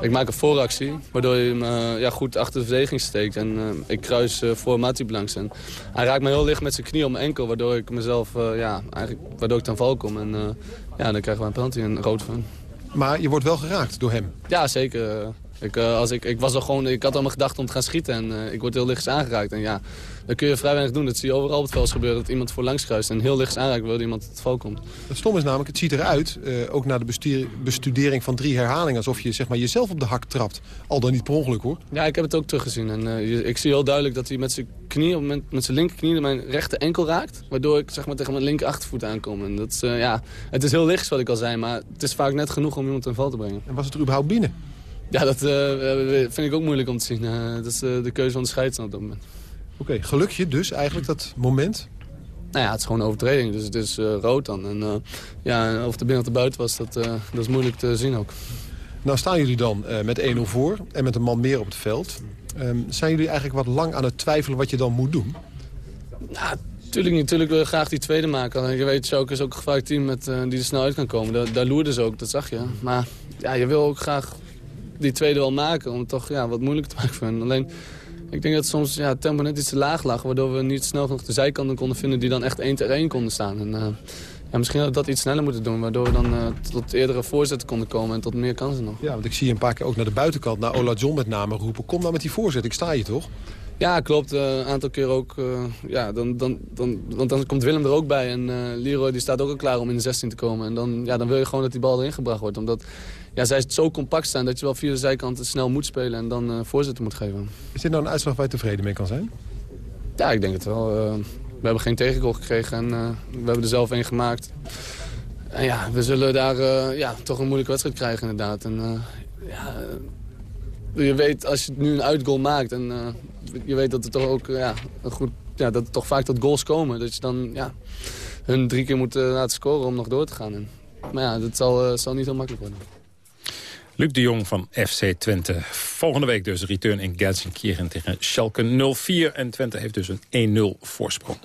ik maak een vooractie, waardoor hij hem uh, ja, goed achter de verdediging steekt. En ik kruis voor Matip langs. En hij raakt me heel licht met zijn knie om mijn enkel, waardoor ik mezelf, ja, eigenlijk, waardoor ik ten val kom. En ja, dan krijgen we een penalty en rood van. Maar je wordt wel geraakt door hem? Ja, zeker. Ik, als ik, ik, was al gewoon, ik had al mijn gedacht om te gaan schieten en ik word heel licht aangeraakt. En ja, dan kun je vrij weinig doen. Dat zie je overal op het veld gebeuren. Dat iemand voor langs kruist en heel licht aanraakt wil iemand het val komt. Het stom is namelijk, het ziet eruit, uh, ook na de bestudering van drie herhalingen... alsof je zeg maar, jezelf op de hak trapt. Al dan niet per ongeluk hoor. Ja, ik heb het ook teruggezien. En, ik zie heel duidelijk dat hij met zijn knie, met, met zijn linkerknie mijn rechter enkel raakt. Waardoor ik zeg maar, tegen mijn linker achtervoet aankom. En dat is, ja, het is heel licht, wat ik al zei. Maar het is vaak net genoeg om iemand ten val te brengen. En was het er überhaupt binnen? Ja, dat vind ik ook moeilijk om te zien. dat is de keuze van de scheidsrechter op dat moment. Oké, okay, gelukje dus eigenlijk dat moment? Nou ja, het is gewoon een overtreding, dus het is uh, rood dan. En uh, ja, of het binnen of de buiten was, dat, uh, dat is moeilijk te zien ook. Nou staan jullie dan met 1-0 voor en met een man meer op het veld. Um, zijn jullie eigenlijk wat lang aan het twijfelen wat je dan moet doen? Nou, natuurlijk niet. Natuurlijk wil je graag die tweede maken. Je weet, Schalke is ook een gevaarlijk team met, die er snel uit kan komen. Daar, daar loerde ze ook, dat zag je. Maar ja, je wil ook graag die tweede wel maken om het toch ja, wat moeilijker te <laughs> maken voor hen. Alleen ik denk dat soms ja, het tempo net iets te laag lag. Waardoor we niet snel genoeg de zijkanten konden vinden die dan echt één tegen één konden staan. En, uh, ja, misschien hadden we dat iets sneller moeten doen. Waardoor we dan uh, tot eerdere voorzetten konden komen en tot meer kansen nog. Ja, want ik zie een paar keer ook naar de buitenkant, naar Ola John met name roepen. Kom nou met die voorzet, ik sta je toch? Ja, klopt. Uh, een aantal keer ook. Uh, ja, dan, dan, dan, want dan komt Willem er ook bij. En uh, Leroy die staat ook al klaar om in de 16 te komen. En dan, ja, dan wil je gewoon dat die bal erin gebracht wordt. Omdat ja, zij zo compact staan dat je wel via de zijkant snel moet spelen en dan uh, voorzitter moet geven. Is dit nou een uitslag waar je tevreden mee kan zijn? Ja, ik denk het wel. Uh, we hebben geen tegengoal gekregen en uh, we hebben er zelf één gemaakt. En ja, we zullen daar ja, toch een moeilijke wedstrijd krijgen inderdaad. En, ja, je weet als je nu een uitgoal maakt en je weet dat er toch ook ja, een goed, ja, dat er toch vaak tot goals komen. Dat je dan ja, hun drie keer moet laten scoren om nog door te gaan. En, maar ja, dat zal, zal niet heel makkelijk worden. Luc de Jong van FC Twente. Volgende week dus return in Gelsenkirchen tegen Schalke 04. En Twente heeft dus een 1-0 voorsprong.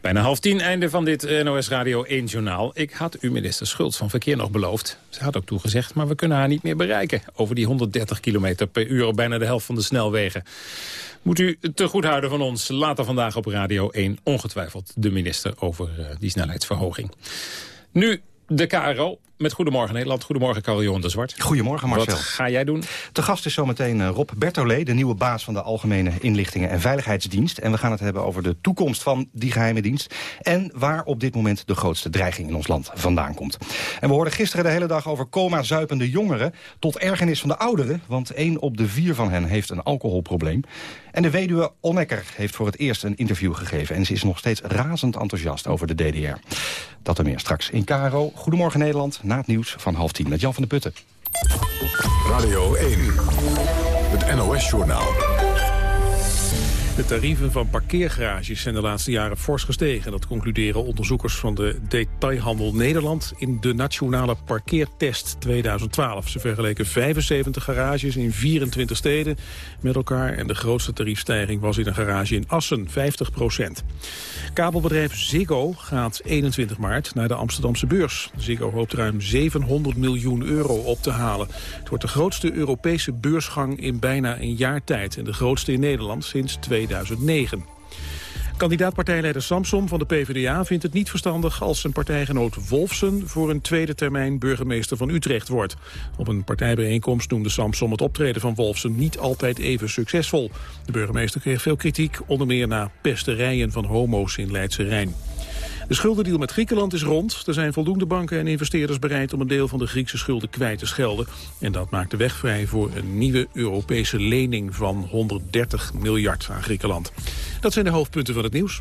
Bijna half tien, einde van dit NOS Radio 1 journaal. Ik had u minister Schultz van Verkeer nog beloofd. Ze had ook toegezegd, maar we kunnen haar niet meer bereiken. Over die 130 km per uur op bijna de helft van de snelwegen. Moet u te goed houden van ons. Later vandaag op Radio 1 ongetwijfeld de minister over uh, die snelheidsverhoging. Nu de KRO met Goedemorgen Nederland. Goedemorgen, Carl-Johan de Zwart. Goedemorgen, Marcel. Wat ga jij doen? De gast is zometeen uh, Rob Bertolé, de nieuwe baas van de Algemene Inlichtingen en Veiligheidsdienst. En we gaan het hebben over de toekomst van die geheime dienst. En waar op dit moment de grootste dreiging in ons land vandaan komt. En we hoorden gisteren de hele dag over coma-zuipende jongeren... tot ergernis van de ouderen, want één op de vier van hen heeft een alcoholprobleem. En de weduwe Onnekker heeft voor het eerst een interview gegeven... en ze is nog steeds razend enthousiast over de DDR. Dat en meer straks in Caro. Goedemorgen Nederland, na het nieuws van half tien met Jan van der Putten. Radio 1, het NOS-journaal. De tarieven van parkeergarages zijn de laatste jaren fors gestegen. Dat concluderen onderzoekers van de Detailhandel Nederland... in de Nationale Parkeertest 2012. Ze vergeleken 75 garages in 24 steden met elkaar... en de grootste tariefstijging was in een garage in Assen, 50 procent. Kabelbedrijf Ziggo gaat 21 maart naar de Amsterdamse beurs. Ziggo hoopt ruim 700 miljoen euro op te halen. Het wordt de grootste Europese beursgang in bijna een jaar tijd... en de grootste in Nederland sinds 2000. 2009. Kandidaatpartijleider Samsom van de PvdA vindt het niet verstandig als zijn partijgenoot Wolfsen voor een tweede termijn burgemeester van Utrecht wordt. Op een partijbijeenkomst noemde Samsom het optreden van Wolfsen niet altijd even succesvol. De burgemeester kreeg veel kritiek, onder meer na pesterijen van homo's in Leidse Rijn. De schuldendeal met Griekenland is rond. Er zijn voldoende banken en investeerders bereid om een deel van de Griekse schulden kwijt te schelden. En dat maakt de weg vrij voor een nieuwe Europese lening van 130 miljard aan Griekenland. Dat zijn de hoofdpunten van het nieuws.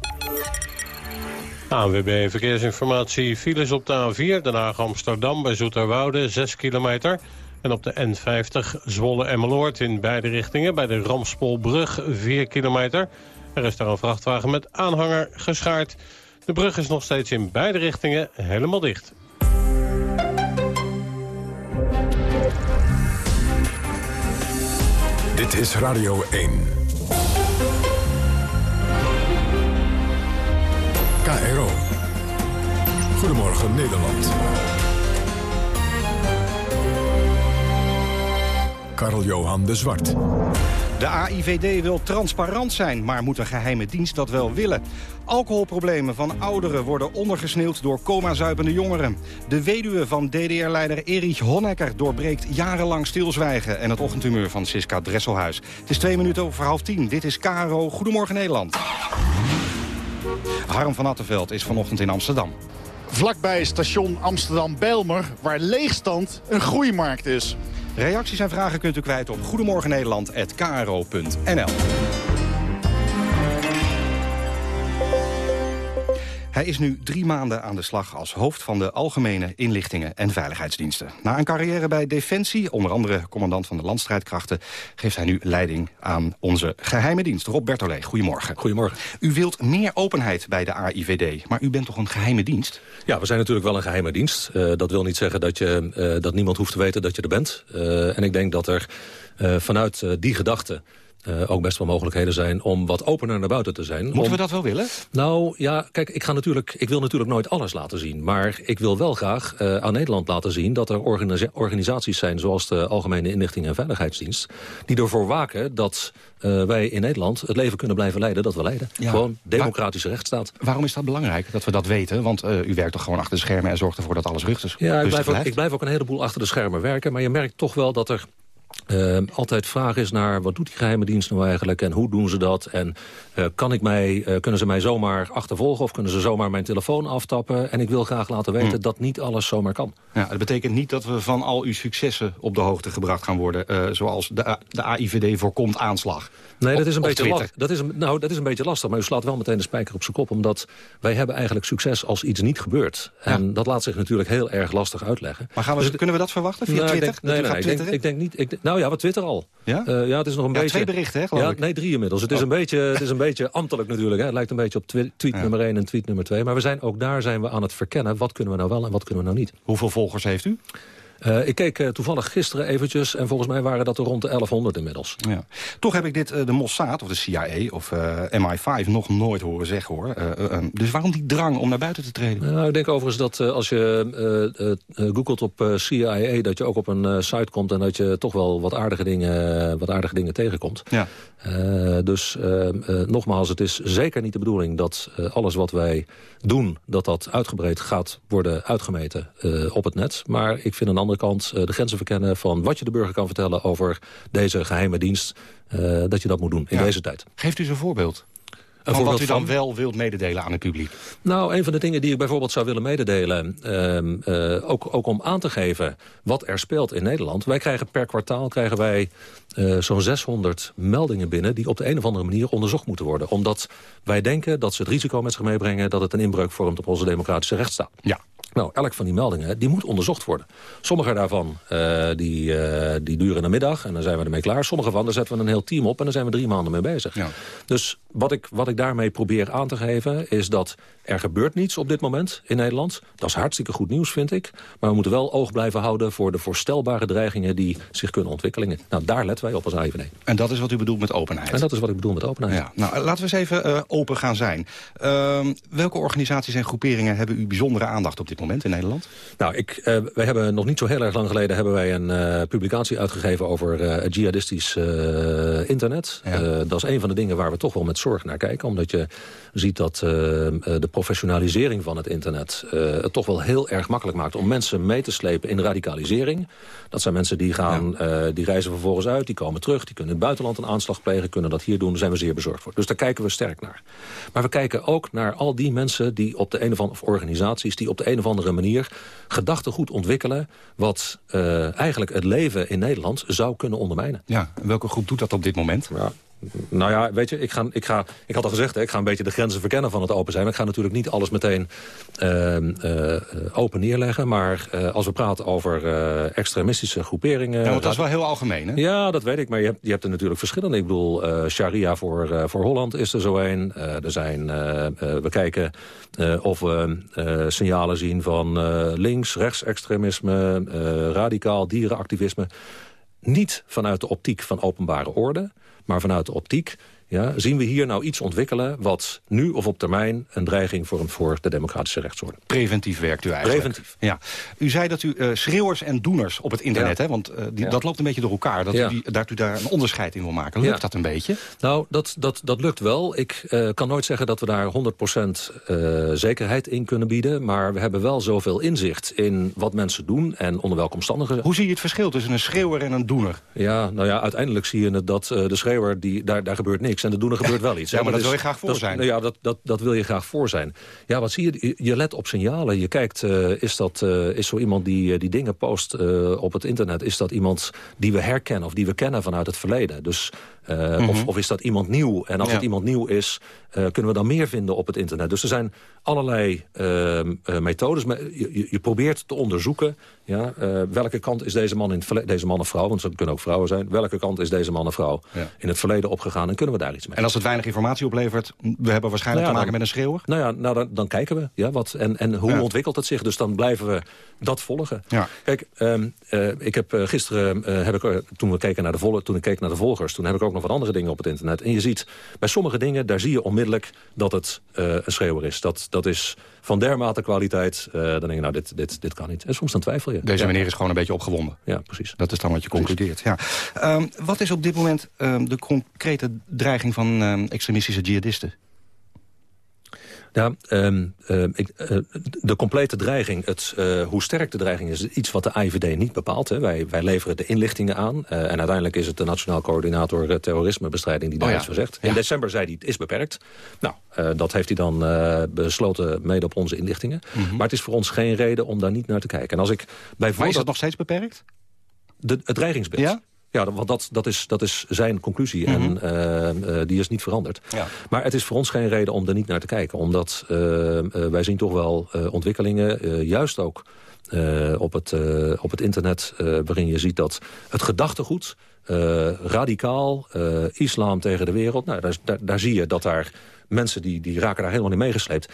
ANWB Verkeersinformatie. Files op de A4, Den Haag-Amsterdam bij Zoeterwoude, 6 kilometer. En op de N50 Zwolle-Emmeloord in beide richtingen... bij de Ramspolbrug, 4 kilometer. Er is daar een vrachtwagen met aanhanger geschaard. De brug is nog steeds in beide richtingen helemaal dicht. Dit is Radio 1. KRO. Goedemorgen Nederland. Karl-Johan de Zwart. De AIVD wil transparant zijn, maar moet een geheime dienst dat wel willen? Alcoholproblemen van ouderen worden ondergesneeuwd door coma-zuipende jongeren. De weduwe van DDR-leider Erich Honecker doorbreekt jarenlang stilzwijgen... en het ochtendhumeur van Siska Dresselhuis. Het is twee minuten over half tien. Dit is KRO. Goedemorgen Nederland. Harm van Attenveld is vanochtend in Amsterdam. Vlakbij station Amsterdam-Bijlmer, waar leegstand een groeimarkt is. Reacties en vragen kunt u kwijt op goedemorgennederland.kro.nl. Hij is nu drie maanden aan de slag als hoofd van de Algemene Inlichtingen en Veiligheidsdiensten. Na een carrière bij Defensie, onder andere commandant van de landstrijdkrachten... geeft hij nu leiding aan onze geheime dienst. Rob Bertolé, goedemorgen. Goedemorgen. U wilt meer openheid bij de AIVD, maar u bent toch een geheime dienst? Ja, we zijn natuurlijk wel een geheime dienst. Uh, dat wil niet zeggen dat, je, uh, dat niemand hoeft te weten dat je er bent. Uh, en ik denk dat er vanuit die gedachte... Uh, ook best wel mogelijkheden zijn om wat opener naar buiten te zijn. Moeten om... we dat wel willen? Nou ja, kijk, ik, ga natuurlijk, ik wil natuurlijk nooit alles laten zien. Maar ik wil wel graag uh, aan Nederland laten zien dat er organisa organisaties zijn... zoals de Algemene Inlichting en Veiligheidsdienst... die ervoor waken dat uh, wij in Nederland het leven kunnen blijven leiden dat we leiden. Ja, gewoon democratische rechtsstaat. Waarom is dat belangrijk, dat we dat weten? Want u werkt toch gewoon achter de schermen en zorgt ervoor dat alles rustig, ja, ik blijf, blijft? ook, ik blijf ook een heleboel achter de schermen werken. Maar je merkt toch wel dat er Uh, altijd vraag is naar wat doet die geheime dienst nou eigenlijk en hoe doen ze dat en uh, kan ik mij, uh, kunnen ze mij zomaar achtervolgen of kunnen ze zomaar mijn telefoon aftappen en ik wil graag laten weten hmm. dat niet alles zomaar kan. Ja, dat betekent niet dat we van al uw successen op de hoogte gebracht gaan worden zoals de, de AIVD voorkomt aanslag. Nee, dat is, een beetje lastig. dat, is een, nou, dat is een beetje lastig, maar u slaat wel meteen de spijker op zijn kop omdat wij hebben eigenlijk succes als iets niet gebeurt. En dat laat zich natuurlijk heel erg lastig uitleggen. Maar gaan we, dus, kunnen we dat verwachten via nou, Twitter? Ik denk, nee, nee, nee, ik denk, ik denk niet... Ik, nou ja, we twitteren al. Ja? Uh, ja, het is nog een ja, beetje... twee berichten, hè, geloof ja, ik. Nee, drie inmiddels. Het is, oh. een, beetje, het is een beetje ambtelijk natuurlijk. Hè. Het lijkt een beetje op tweet ja. nummer 1 en tweet nummer 2. Maar we zijn, ook daar zijn we aan het verkennen. Wat kunnen we nou wel en wat kunnen we nou niet. Hoeveel volgers heeft u? Ik keek toevallig gisteren eventjes en volgens mij waren dat er rond de 1100 inmiddels. Ja. Toch heb ik dit de Mossad of de CIA of MI5 nog nooit horen zeggen hoor. dus waarom die drang om naar buiten te treden? Nou, ik denk overigens dat als je googelt op CIA... dat je ook op een site komt en dat je toch wel wat aardige dingen, wat aardige dingen tegenkomt. Ja. dus nogmaals, het is zeker niet de bedoeling dat alles wat wij doen... dat dat uitgebreid gaat worden uitgemeten op het net. Maar ik vind de andere kant de grenzen verkennen... van wat je de burger kan vertellen over deze geheime dienst... dat je dat moet doen in deze tijd. Geeft u eens een voorbeeld. Van wat u dan wel wilt mededelen aan het publiek? Nou, een van de dingen die ik bijvoorbeeld zou willen mededelen... Ehm, eh, ook, ook om aan te geven wat er speelt in Nederland. Wij krijgen per kwartaal krijgen wij uh, zo'n 600 meldingen binnen... die op de een of andere manier onderzocht moeten worden. Omdat wij denken dat ze het risico met zich meebrengen... dat het een inbreuk vormt op onze democratische rechtsstaat. Ja. Nou, elk van die meldingen die moet onderzocht worden. Sommige daarvan uh, die, uh, die duren een middag en dan zijn we ermee klaar. Sommige van, daar zetten we een heel team op en dan zijn we drie maanden mee bezig. Ja. Dus wat ik, wat ik daarmee probeer aan te geven is dat er gebeurt niets op dit moment in Nederland. Dat is hartstikke goed nieuws, vind ik. Maar we moeten wel oog blijven houden voor de voorstelbare dreigingen die zich kunnen ontwikkelen. Nou, daar letten wij op als AIVD. En dat is wat u bedoelt met openheid? En dat is wat ik bedoel met openheid. Ja. Nou, laten we eens even uh, open gaan zijn. Uh, welke organisaties en groeperingen hebben u bijzondere aandacht op dit moment in Nederland? Nou, ik, uh, wij hebben nog niet zo heel erg lang geleden hebben wij een uh, publicatie uitgegeven over het jihadistisch internet. Ja. dat is een van de dingen waar we toch wel met zorg naar kijken. Omdat je ziet dat de professionalisering van het internet uh, het toch wel heel erg makkelijk maakt om mensen mee te slepen in radicalisering. Dat zijn mensen die gaan, ja. uh, die reizen vervolgens uit, die komen terug, die kunnen in het buitenland een aanslag plegen, kunnen dat hier doen, daar zijn we zeer bezorgd voor. Dus daar kijken we sterk naar. Maar we kijken ook naar al die mensen die op de een of andere, of organisaties die op de een of andere manier gedachtegoed ontwikkelen wat uh, eigenlijk het leven in Nederland zou kunnen ondermijnen. Ja, en welke groep doet dat op dit moment? Ja. Nou ja, weet je, ik, ga, ik, ga, ik had al gezegd, hè, ik ga een beetje de grenzen verkennen van het open zijn. Ik ga natuurlijk niet alles meteen uh, uh, open neerleggen. Maar uh, als we praten over extremistische groeperingen... Ja, want dat is wel heel algemeen, hè? Ja, dat weet ik. Maar je hebt, je hebt er natuurlijk verschillende. Ik bedoel, sharia voor, voor Holland is er zo een. er zijn, we kijken of we signalen zien van links, rechtsextremisme... radicaal dierenactivisme. Niet vanuit de optiek van openbare orde... Maar vanuit de optiek ja, zien we hier nou iets ontwikkelen... wat nu of op termijn een dreiging vormt voor de democratische rechtsorde. Preventief werkt u eigenlijk. Preventief. Ja. U zei dat u uh, schreeuwers en doeners op het internet... Ja. Hè, want uh, die, ja. dat loopt een beetje door elkaar. Dat, ja. u, die, dat u daar een onderscheid in wil maken. Lukt dat een beetje? Nou, dat, dat, dat lukt wel. Ik uh, kan nooit zeggen dat we daar 100% zekerheid in kunnen bieden. Maar we hebben wel zoveel inzicht in wat mensen doen... en onder welke omstandigheden. Hoe zie je het verschil tussen een schreeuwer en een doener? Ja, nou ja, uiteindelijk zie je dat de schreeuwer... Die, daar, daar gebeurt niks en de doener gebeurt wel iets. Ja, maar dat, wil je graag voor dat, zijn. Ja, dat, dat, dat wil je graag voor zijn. Ja, wat zie je? Je let op signalen. Je kijkt, uh, is, dat, uh, is zo iemand die, die dingen post uh, op het internet... is dat iemand die we herkennen of die we kennen vanuit het verleden? Dus mm -hmm. of, of is dat iemand nieuw? En als ja. het iemand nieuw is, kunnen we dan meer vinden op het internet. Dus er zijn allerlei uh, methodes. Je, je, probeert te onderzoeken... Ja, welke kant is deze man in het verleden... Deze man of vrouw, want ze kunnen ook vrouwen zijn. Welke kant is deze man of vrouw ja. in het verleden opgegaan? En kunnen we daar iets mee? En als het weinig informatie oplevert... we hebben waarschijnlijk nou ja, te maken dan, met een schreeuwer? Nou ja, nou dan, dan kijken we. Ja, wat, en, en hoe ontwikkelt het zich? Dus dan blijven we dat volgen. Kijk, um, ik heb gisteren... heb ik, toen, we keken naar de vol toen ik keek naar de volgers... toen heb ik ook nog wat andere dingen op het internet. En je ziet, bij sommige dingen, daar zie je onmiddellijk dat het een schreeuwer is. Dat, dat is van dermate kwaliteit, uh, dan denk je, nou, dit, dit, dit kan niet. En soms dan twijfel je. Deze ja. meneer is gewoon een beetje opgewonden. Ja, precies. Dat is dan wat je concludeert. Ja. Um, wat is op dit moment um, de concrete dreiging van um, extremistische jihadisten? Ja, um, uh, ik, uh, de complete dreiging, het, uh, hoe sterk de dreiging is... iets wat de IVD niet bepaalt. Hè. Wij, wij leveren de inlichtingen aan. en uiteindelijk is het de Nationaal Coördinator Terrorismebestrijding... die daar oh, ja. iets van zegt. In ja. december zei hij, het is beperkt. Nou, dat heeft hij dan besloten mede op onze inlichtingen. Mm -hmm. Maar het is voor ons geen reden om daar niet naar te kijken. En als ik bijvoorbeeld... Maar is het nog steeds beperkt? De, het dreigingsbeeld. Ja? Ja, want dat, dat, is, dat is zijn conclusie mm -hmm. en uh, uh, die is niet veranderd. Ja. Maar het is voor ons geen reden om er niet naar te kijken. Omdat uh, wij zien toch wel ontwikkelingen, juist ook op, het, op het internet... waarin je ziet dat het gedachtegoed, radicaal, islam tegen de wereld... Nou, daar, daar, daar, zie je dat daar mensen die, die raken daar helemaal in meegesleept.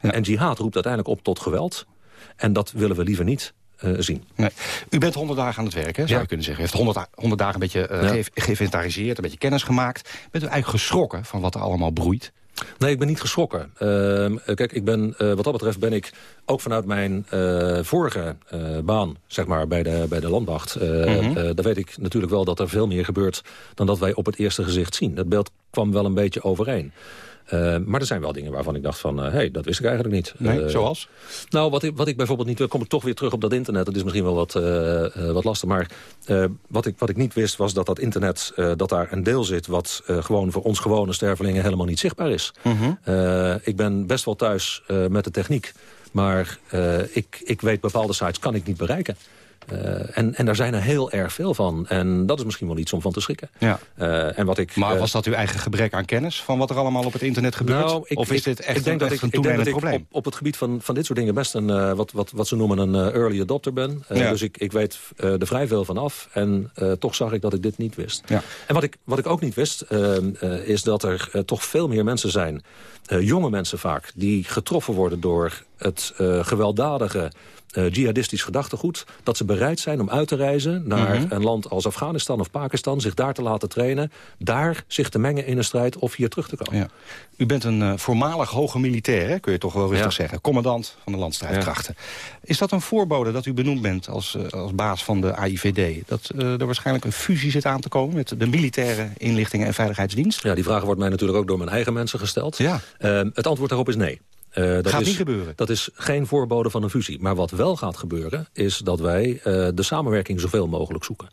Ja. En jihad roept uiteindelijk op tot geweld. En dat willen we liever niet zien. Nee. U bent 100 dagen aan het werk, hè, zou Ja. je kunnen zeggen. U heeft 100, 100 dagen een beetje eh, Ja. ge- geïnventariseerd, een beetje kennis gemaakt. Bent u eigenlijk geschrokken van wat er allemaal broeit? Nee, ik ben niet geschrokken. Ehm, eh, kijk, ik ben, eh, wat dat betreft ben ik ook vanuit mijn eh, vorige eh, baan, zeg maar, bij de, bij de landwacht... eh Mhm. eh, daar weet ik natuurlijk wel dat er veel meer gebeurt dan dat wij op het eerste gezicht zien. Dat beeld kwam wel een beetje overeen. Eh, maar er zijn wel dingen waarvan ik dacht van... hé, hey, dat wist ik eigenlijk niet. Nee, Eh, zoals? Nou, wat ik, wat ik bijvoorbeeld niet... Dan kom ik toch weer terug op dat internet. Dat is misschien wel wat, eh, eh, wat lastig. Maar eh, wat, ik, wat ik niet wist was dat dat internet... eh, dat daar een deel zit wat eh, gewoon voor ons gewone stervelingen... helemaal niet zichtbaar is. Mhm. Eh, ik ben best wel thuis eh, met de techniek. Maar eh, ik, ik weet bepaalde sites kan ik niet bereiken. Eh, en, en daar zijn er heel erg veel van. En dat is misschien wel iets om van te schrikken. Ja. Eh, en wat ik, Maar eh, was dat uw eigen gebrek aan kennis van wat er allemaal op het internet gebeurt? nou, ik, of is ik- dit echt, ik denk een, dat echt ik, een probleem? op, op het gebied van, van dit soort dingen best een, wat, wat, wat ze noemen een early adopter ben. Ja. Dus ik, ik weet er vrij veel van af. En toch zag ik dat ik dit niet wist. Ja. En wat ik, wat ik ook niet wist, is dat er toch veel meer mensen zijn... jonge mensen vaak, die getroffen worden door het gewelddadige... eh, jihadistisch gedachtegoed, dat ze bereid zijn om uit te reizen naar Mhm. een land als Afghanistan of Pakistan, zich daar te laten trainen, daar zich te mengen in een strijd of hier terug te komen. Ja. U bent een eh, voormalig hoge militair, hè, kun je toch wel rustig Ja. zeggen. Commandant van de landstrijdkrachten. Is dat een voorbode dat u benoemd bent als, eh, als baas van de AIVD? Dat er waarschijnlijk een fusie zit aan te komen met de militaire inlichtingen en veiligheidsdienst? Ja, die vraag wordt mij natuurlijk ook door mijn eigen mensen gesteld. Ja. Ehm, het antwoord daarop is nee. Eh, dat Gaat is, niet gebeuren. Dat is geen voorbode van een fusie. Maar wat wel gaat gebeuren, is dat wij eh, de samenwerking zoveel mogelijk zoeken.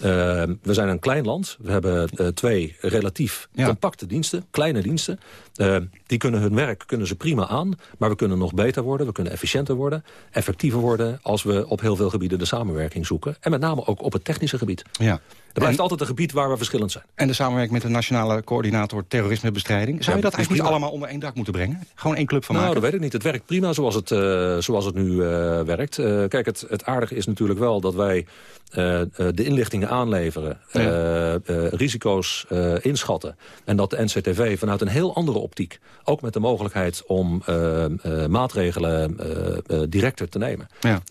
Ehm, we zijn een klein land. We hebben eh, twee relatief Ja. compacte diensten, kleine diensten. Ehm, die kunnen hun werk kunnen ze prima aan. Maar we kunnen nog beter worden, we kunnen efficiënter worden... effectiever worden als we op heel veel gebieden de samenwerking zoeken. En met name ook op het technische gebied. Ja. Er blijft altijd een gebied waar we verschillend zijn. En de samenwerking met de Nationale Coördinator Terrorismebestrijding. Zou je dat eigenlijk niet prima. allemaal onder één dak moeten brengen? Gewoon één club van nou, maken? dat weet ik niet. Het werkt prima zoals het, eh, zoals het nu eh, werkt. Eh, kijk, het, het aardige is natuurlijk wel dat wij eh, eh, de inlichtingen aanleveren... eh, eh, risico's eh, inschatten. En dat de NCTV vanuit een heel andere optiek... ook met de mogelijkheid om eh, eh, maatregelen eh, directer te nemen... Ja.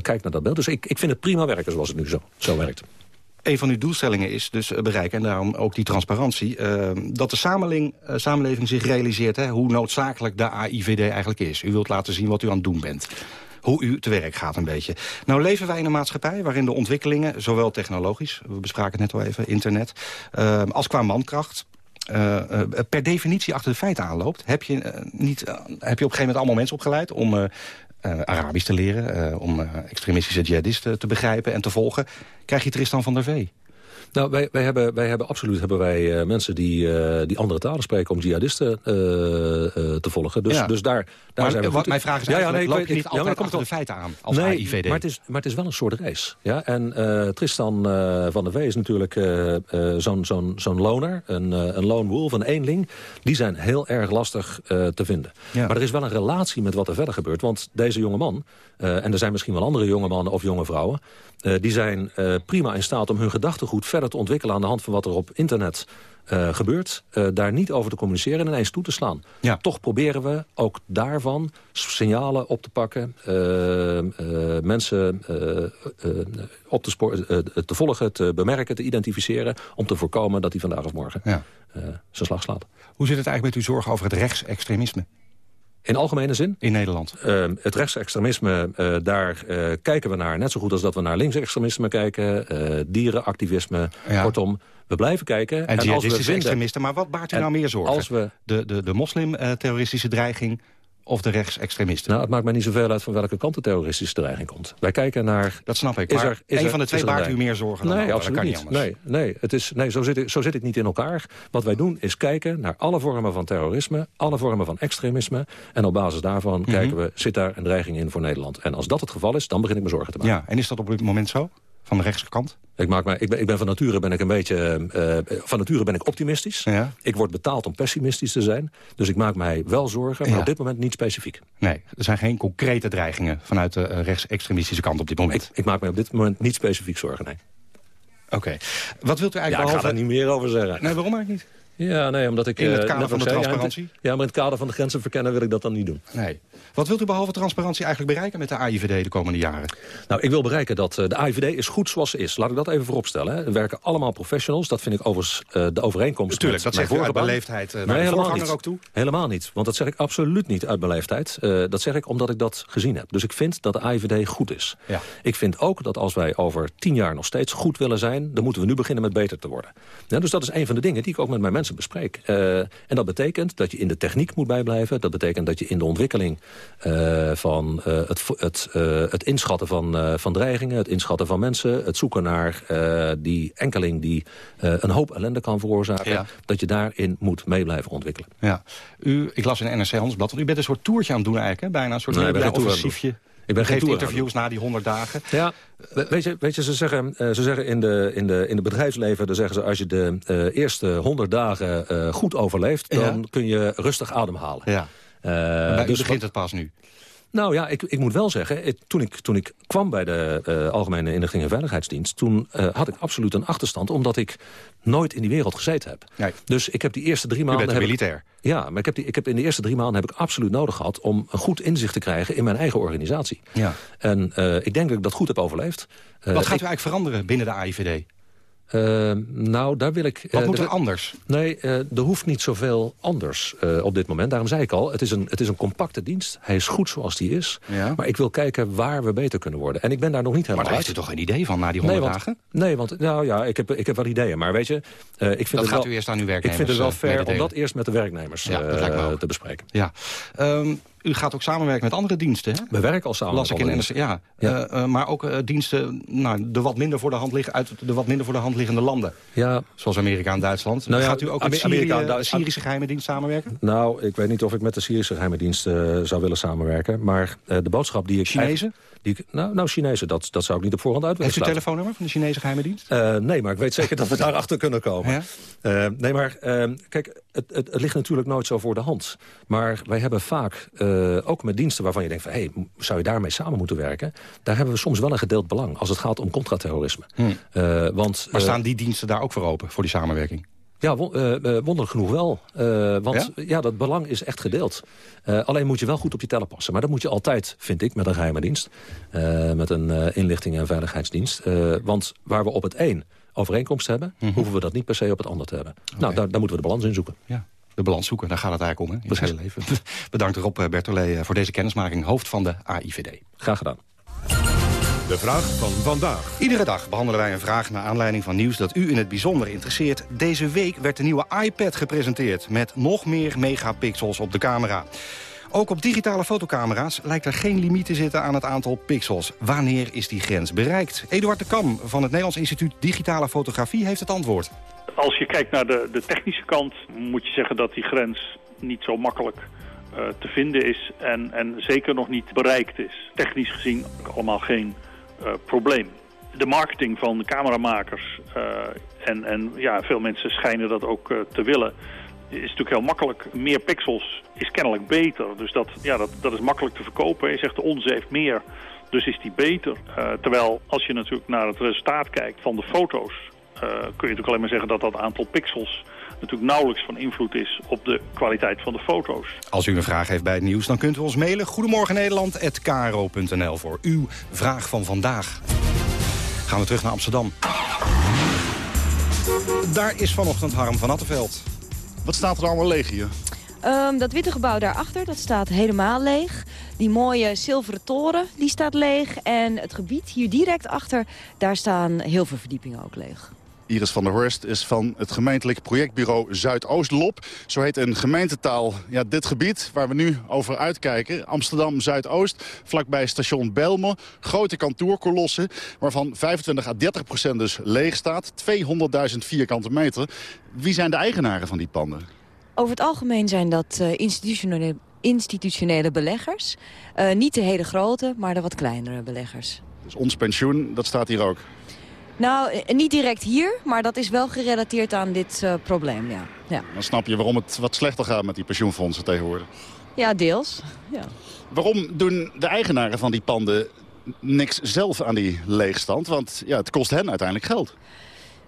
kijk naar dat beeld. Dus ik, ik vind het prima werken zoals het nu zo, zo werkt. Een van uw doelstellingen is dus bereiken, en daarom ook die transparantie... dat de samenleving, samenleving zich realiseert hè, hoe noodzakelijk de AIVD eigenlijk is. U wilt laten zien wat u aan het doen bent. Hoe u te werk gaat een beetje. Nou leven wij in een maatschappij waarin de ontwikkelingen... zowel technologisch, we bespraken het net al even, internet... als qua mankracht... eh, eh, per definitie achter de feiten aanloopt... heb je, eh, niet, heb je op een gegeven moment allemaal mensen opgeleid... om Arabisch te leren, om extremistische jihadisten te begrijpen en te volgen... krijg je Tristan van der Vee. Nou, wij, wij, hebben, wij hebben absoluut hebben wij, eh, mensen die, eh, die andere talen spreken... om jihadisten eh, te volgen. Dus, Ja. dus daar, daar Maar zijn we wat mijn vraag is Ja, ja, nee, ik loop je niet ja, altijd dan komt de feiten aan als nee, AIVD? Maar het, is, maar het is wel een soort race. Ja? En Tristan van der Vee is natuurlijk zo'n zo'n zo'n loner, een, een lone wolf, een eenling. Die zijn heel erg lastig te vinden. Ja. Maar er is wel een relatie met wat er verder gebeurt. Want deze jonge man, en er zijn misschien wel andere jonge mannen of jonge vrouwen... eh, die zijn eh, prima in staat om hun gedachtegoed verder te ontwikkelen... aan de hand van wat er op internet eh, gebeurt. daar niet over te communiceren en ineens toe te slaan. Ja. Toch proberen we ook daarvan signalen op te pakken. mensen op te, te volgen, te bemerken, te identificeren... om te voorkomen dat hij vandaag of morgen Ja. zijn slag slaat. Hoe zit het eigenlijk met uw zorgen over het rechtsextremisme In algemene zin? in Nederland? Eh, het rechtsextremisme, eh, daar eh, kijken we naar. Net zo goed als dat we naar linksextremisme kijken. eh, dierenactivisme. Ja. Kortom, we blijven kijken. En, als we vinden- extremisten. Maar wat baart u En nou meer zorgen? Als we, De, de, de moslim-terroristische dreiging of de rechtsextremisten? nou, het maakt mij niet zoveel uit van welke kant de terroristische dreiging komt. Wij kijken naar... dat snap ik. Is Maar er- is er- van de twee een baart u meer zorgen dan Nee, absoluut niet. Nee, nee, het is, nee zo, zit ik, zo zit ik niet in elkaar. Wat wij doen is kijken naar alle vormen van terrorisme... alle vormen van extremisme. En op basis daarvan Mhm. kijken we, zit daar een dreiging in voor Nederland? En als dat het geval is, dan begin ik me zorgen te maken. Ja, en is dat op dit moment zo? Van de rechterkant? Ik, maak mij, ik, ben, ik ben van nature ben ik een beetje. eh, van nature ben ik optimistisch. Ja. Ik word betaald om pessimistisch te zijn. Dus ik maak mij wel zorgen, maar Ja. op dit moment niet specifiek. Nee, er zijn geen concrete dreigingen vanuit de eh, rechtsextremistische kant op dit moment. Ik, ik maak mij op dit moment niet specifiek zorgen, nee. Oké. Wat wilt u Ja, eigenlijk ik ga behalve... daar niet meer over zeggen. Nee, waarom eigenlijk niet? Ja, nee, omdat ik... In het eh, kader van de transparantie? Ja, maar in het kader van de grenzen verkennen wil ik dat dan niet doen. Nee. Wat wilt u behalve transparantie eigenlijk bereiken met de AIVD de komende jaren? Nou, ik wil bereiken dat uh, de AIVD is goed zoals ze is. Laat ik dat even vooropstellen. Hè. Er werken allemaal professionals. Dat vind ik overigens uh, de overeenkomst Tuurlijk, dat zegt u uit beleefdheid uh, naar nee, helemaal niet. ook toe? Helemaal niet, want dat zeg ik absoluut niet uit beleefdheid. dat zeg ik omdat ik dat gezien heb. Dus ik vind dat de AIVD goed is. Ja. Ik vind ook dat als wij over tien jaar nog steeds goed willen zijn... dan moeten we nu beginnen met beter te worden. Ja, dus dat is een van de dingen die ik ook met mijn mensen bespreek. en dat betekent dat je in de techniek moet bijblijven. Dat betekent dat je in de ontwikkeling van het, het, het inschatten van, van dreigingen... het inschatten van mensen, het zoeken naar die enkeling... die een hoop ellende kan veroorzaken... Ja. dat je daarin moet mee blijven ontwikkelen. Ja. U, ik las in NRC Handelsblad, want u bent een soort toertje aan het doen eigenlijk. Hè? Bijna een soort Nee, offensiefje. Ik ben geen Geeft interviews na die 100 dagen. Ja, we- weet je, weet je ze zeggen, eh, ze zeggen in, de, in, de, in het bedrijfsleven... Dan zeggen ze als je de eh, eerste 100 dagen eh, goed overleeft... dan Ja. kun je rustig ademhalen. Ja. Eh, Bij u dus begint het pas nu. Nou ja, ik, ik moet wel zeggen, ik- toen, ik, toen ik kwam bij de eh, Algemene Inlichting en Veiligheidsdienst... toen eh, had ik absoluut een achterstand, omdat ik nooit in die wereld gezeten heb. Nee. Dus ik heb die eerste drie U maanden... bent een heb ik- militair. ja, maar ik heb, die, ik heb in de eerste drie maanden heb ik absoluut nodig gehad... om een goed inzicht te krijgen in mijn eigen organisatie. Ja. En eh, ik denk dat ik dat goed heb overleefd. Eh, Wat gaat u eigenlijk veranderen binnen de AIVD? Eh, nou, daar wil ik... Wat eh, moet er er- anders? Nee, eh, er hoeft niet zoveel anders eh, op dit moment. Daarom zei ik al, het is, een, het is een compacte dienst. Hij is goed zoals die is. Ja. Maar ik wil kijken waar we beter kunnen worden. En ik ben daar nog niet Maar helemaal daar heeft u toch geen idee van na die 100 nee, want, dagen? Nee, want nou ja, ik heb, ik heb wel ideeën. Maar weet je, ik vind Dat het gaat wel, u eerst aan uw Ik werknemers vind het wel fair om dat eerst met de werknemers Ja, dat te bespreken. Ja. Ehm, u gaat ook samenwerken met andere diensten, hè? We werken al samen Las ik in NRC, ja. Ja. Eh, eh, maar ook eh, diensten nou, de wat minder voor de hand liggen, uit de wat minder voor de hand liggende landen. Ja, Zoals Amerika en Duitsland. Nou gaat u ook met Amerika de Syrische geheime dienst samenwerken? Nou, ik weet niet of ik met de Syrische geheime dienst zou willen samenwerken. Maar de boodschap die ik... Chinezen? Die ik, nou, nou, Chinezen, dat, dat zou ik niet op voorhand uit willen Heeft u telefoonnummer van de Chinese geheime dienst? Nee, maar ik weet zeker dat we <laughs> daarachter kunnen komen. Ja? Nee, maar kijk, het, het, het ligt natuurlijk nooit zo voor de hand. Maar wij hebben vaak, eh, ook met diensten waarvan je denkt... van, hé, hey, zou je daarmee samen moeten werken? Daar hebben we soms wel een gedeeld belang als het gaat om contraterrorisme. Hmm. Eh, want, Maar eh, staan die diensten daar ook voor open, voor die samenwerking? ja, won- wonderlijk genoeg wel. Want Ja? ja? dat belang is echt gedeeld. Alleen moet je wel goed op je tellen passen. Maar dat moet je altijd, vind ik, met een geheime dienst. Met een inlichting- en veiligheidsdienst. Want waar we op het een overeenkomst hebben... Mhm. hoeven we dat niet per se op het ander te hebben. Nou, daar, daar moeten we de balans in zoeken. Ja. De balans zoeken, daar gaat het eigenlijk om, hè, in het hele leven. <laughs> Bedankt Rob eh, Bertolet eh, voor deze kennismaking, hoofd van de AIVD. Graag gedaan. De vraag van vandaag. Iedere dag behandelen wij een vraag naar aanleiding van nieuws dat u in het bijzonder interesseert. Deze week werd de nieuwe iPad gepresenteerd met nog meer megapixels op de camera. Ook op digitale fotocamera's lijkt er geen limiet te zitten aan het aantal pixels. Wanneer is die grens bereikt? Eduard de Kam van het Nederlands Instituut Digitale Fotografie heeft het antwoord. Als je kijkt naar de, de technische kant, moet je zeggen dat die grens niet zo makkelijk eh, te vinden is en, en zeker nog niet bereikt is. Technisch gezien allemaal geen eh, probleem. De marketing van de cameramakers eh, en, en ja, veel mensen schijnen dat ook te willen, is natuurlijk heel makkelijk. Meer pixels is kennelijk beter, dus dat, ja, dat, dat is makkelijk te verkopen. Je zegt de onze heeft meer, dus is die beter. Eh, terwijl als je natuurlijk naar het resultaat kijkt van de foto's, eh, kun je natuurlijk alleen maar zeggen dat dat aantal pixels natuurlijk nauwelijks van invloed is op de kwaliteit van de foto's. Als u een vraag heeft bij het nieuws, dan kunt u ons mailen. Goedemorgen Nederland@kro.nl voor uw vraag van vandaag. Gaan we terug naar Amsterdam. Daar is vanochtend Harm van Attenveld. Wat staat er allemaal leeg hier? Ehm, dat witte gebouw daarachter, dat staat helemaal leeg. Die mooie zilveren toren, die staat leeg. En het gebied hier direct achter, daar staan heel veel verdiepingen ook leeg. Iris van der Horst is van het gemeentelijk projectbureau Zuidoostlop. Zo heet in gemeentetaal ja, dit gebied waar we nu over uitkijken. Amsterdam Zuidoost, vlakbij station Belmen. Grote kantoorkolossen, waarvan 25 à 30 procent dus leeg staat. 200.000 vierkante meter. Wie zijn de eigenaren van die panden? Over het algemeen zijn dat eh, institutionele, institutionele beleggers. Eh, niet de hele grote, maar de wat kleinere beleggers. Dus ons pensioen, dat staat hier ook. Nou, eh, niet direct hier, maar dat is wel gerelateerd aan dit eh, probleem, ja. ja. Dan snap je waarom het wat slechter gaat met die pensioenfondsen tegenwoordig. Ja, deels. Ja. Waarom doen de eigenaren van die panden niks zelf aan die leegstand? Want ja, het kost hen uiteindelijk geld.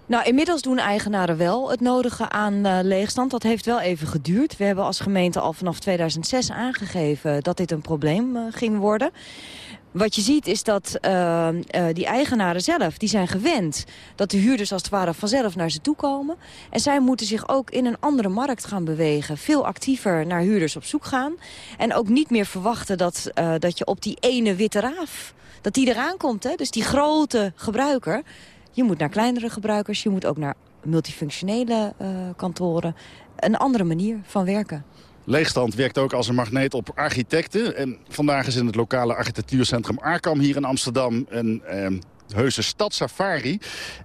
Nou, inmiddels doen eigenaren wel het nodige aan uh, leegstand. Dat heeft wel even geduurd. We hebben als gemeente al vanaf 2006 aangegeven dat dit een probleem uh, ging worden. Wat je ziet is dat uh, uh, die eigenaren zelf, die zijn gewend... dat de huurders als het ware vanzelf naar ze toe komen. En zij moeten zich ook in een andere markt gaan bewegen. Veel actiever naar huurders op zoek gaan. En ook niet meer verwachten dat, uh, dat je op die ene witte raaf... dat die eraan komt, hè? dus die grote gebruiker... Je moet naar kleinere gebruikers, je moet ook naar multifunctionele kantoren. Een andere manier van werken. Leegstand werkt ook als een magneet op architecten. En vandaag is in het lokale architectuurcentrum Arkam hier in Amsterdam... een eh, heuse stadsafari.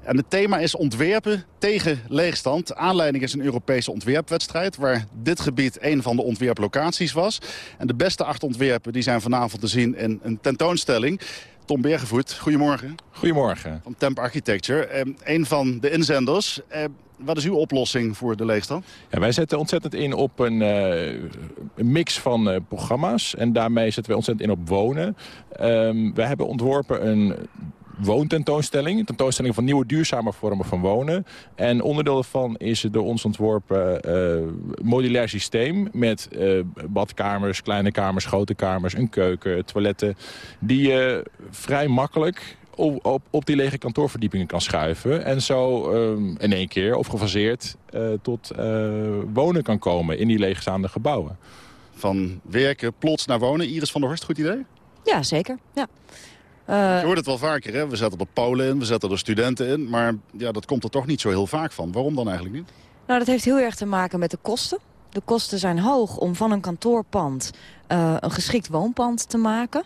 En het thema is ontwerpen tegen leegstand. Aanleiding is een Europese ontwerpwedstrijd... waar dit gebied een van de ontwerplocaties was. En de beste acht ontwerpen die zijn vanavond te zien in een tentoonstelling... Tom Bergevoet, goedemorgen. Goedemorgen. Van Temp Architecture. Eh, een van de inzenders. Eh, wat is uw oplossing voor de leegstand? Ja, wij zetten ontzettend in op een, uh, een mix van uh, programma's. En daarmee zetten we ontzettend in op wonen. Um, wij hebben ontworpen een woontentoonstelling. Een tentoonstelling van nieuwe duurzame vormen van wonen. En onderdeel daarvan is het door ons ontworpen uh, modulair systeem... met uh, badkamers, kleine kamers, grote kamers, een keuken, toiletten... die je vrij makkelijk op, op, op, die lege kantoorverdiepingen kan schuiven. En zo um, in één keer of gefaseerd uh, tot wonen kan komen in die leegstaande gebouwen. Van werken plots naar wonen. Iris van der Horst, goed idee? Ja, zeker. Ja. Uh, je hoort het wel vaker, hè? We zetten er Polen in, we zetten er studenten in. Maar ja, dat komt er toch niet zo heel vaak van. Waarom dan eigenlijk niet? Nou, dat heeft heel erg te maken met de kosten. De kosten zijn hoog om van een kantoorpand uh, een geschikt woonpand te maken.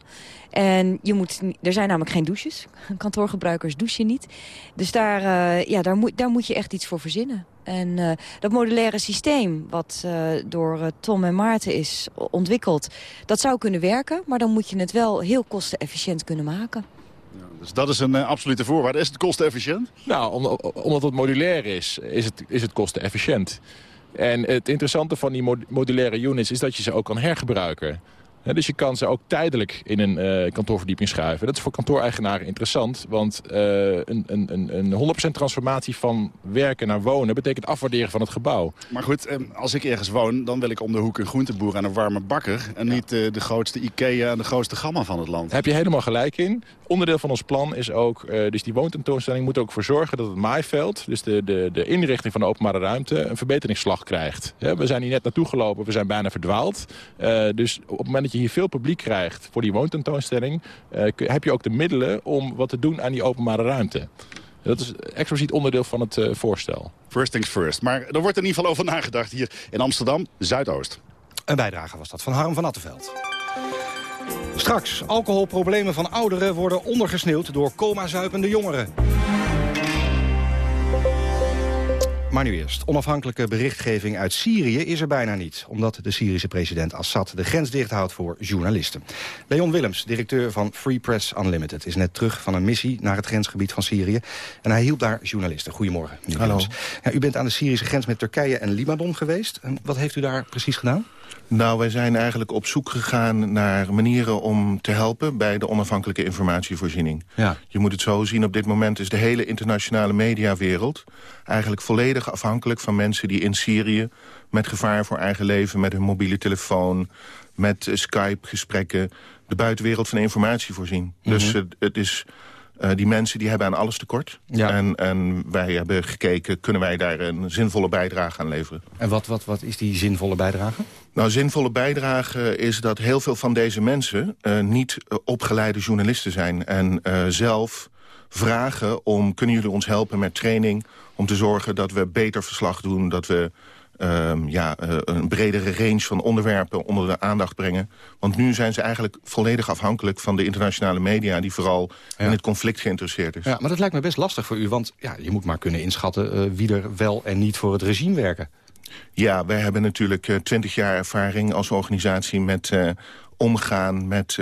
En je moet, er zijn namelijk geen douches. <laughs> Kantoorgebruikers douchen niet. Dus daar, uh, ja, daar, moet, daar moet je echt iets voor verzinnen. En uh, dat modulaire systeem wat door Tom en Maarten is ontwikkeld... dat zou kunnen werken, maar dan moet je het wel heel kostenefficiënt kunnen maken. Ja, dus dat is een absolute voorwaarde. Is het kostenefficiënt? Nou, omdat het modulair is, is het, is het kostenefficiënt. En het interessante van die modulaire units is dat je ze ook kan hergebruiken. dus je kan ze ook tijdelijk in een uh, kantoorverdieping schuiven. Dat is voor kantooreigenaren interessant. Want uh, een, een, een 100% transformatie van werken naar wonen... betekent afwaarderen van het gebouw. Maar goed, eh, als ik ergens woon... dan wil ik om de hoek een groenteboer en een warme bakker... en niet uh, de grootste Ikea en de grootste gamma van het land. Daar heb je helemaal gelijk in. Onderdeel van ons plan is ook... Uh, dus die woontentoonstelling moet ook voor zorgen dat het maaiveld... dus de, de, de inrichting van de openbare ruimte... een verbeteringsslag krijgt. Ja, we zijn hier net naartoe gelopen, we zijn bijna verdwaald. dus op het moment dat je hier veel publiek krijgt voor die woontentoonstelling... Uh, heb je ook de middelen om wat te doen aan die openbare ruimte. Dat is expliciet onderdeel van het uh, voorstel. First things first. Maar er wordt in ieder geval over nagedacht hier in Amsterdam, Zuidoost. Een bijdrage was dat van Harm van Attenveld. Straks, alcoholproblemen van ouderen worden ondergesneeuwd door coma-zuipende jongeren. Maar nu eerst. Onafhankelijke berichtgeving uit Syrië is er bijna niet. Omdat de Syrische president Assad de grens dicht houdt voor journalisten. Leon Willems, directeur van Free Press Unlimited... is net terug van een missie naar het grensgebied van Syrië. En hij hielp daar journalisten. Goedemorgen, Hallo. Ja, u bent aan de Syrische grens met Turkije en Libanon geweest. Wat heeft u daar precies gedaan? Nou, wij zijn eigenlijk op zoek gegaan naar manieren om te helpen... bij de onafhankelijke informatievoorziening. Ja. Je moet het zo zien, op dit moment is de hele internationale mediawereld... eigenlijk volledig afhankelijk van mensen die in Syrië... met gevaar voor eigen leven, met hun mobiele telefoon... met Skype-gesprekken, de buitenwereld van informatie voorzien. Mhm. Dus het, het is... Uh, die mensen die hebben aan alles tekort. Ja. En, en wij hebben gekeken, kunnen wij daar een zinvolle bijdrage aan leveren. En wat, wat, wat is die zinvolle bijdrage? Nou, zinvolle bijdrage is dat heel veel van deze mensen... Uh, niet uh, opgeleide journalisten zijn. En zelf vragen om, kunnen jullie ons helpen met training... om te zorgen dat we beter verslag doen, dat we... Um, ja, uh, een bredere range van onderwerpen onder de aandacht brengen. Want nu zijn ze eigenlijk volledig afhankelijk van de internationale media... die vooral ja. in het conflict geïnteresseerd is. Ja, maar dat lijkt me best lastig voor u, want ja, je moet maar kunnen inschatten... Uh, wie er wel en niet voor het regime werken. Ja, wij hebben natuurlijk twintig uh, jaar ervaring als organisatie met omgaan met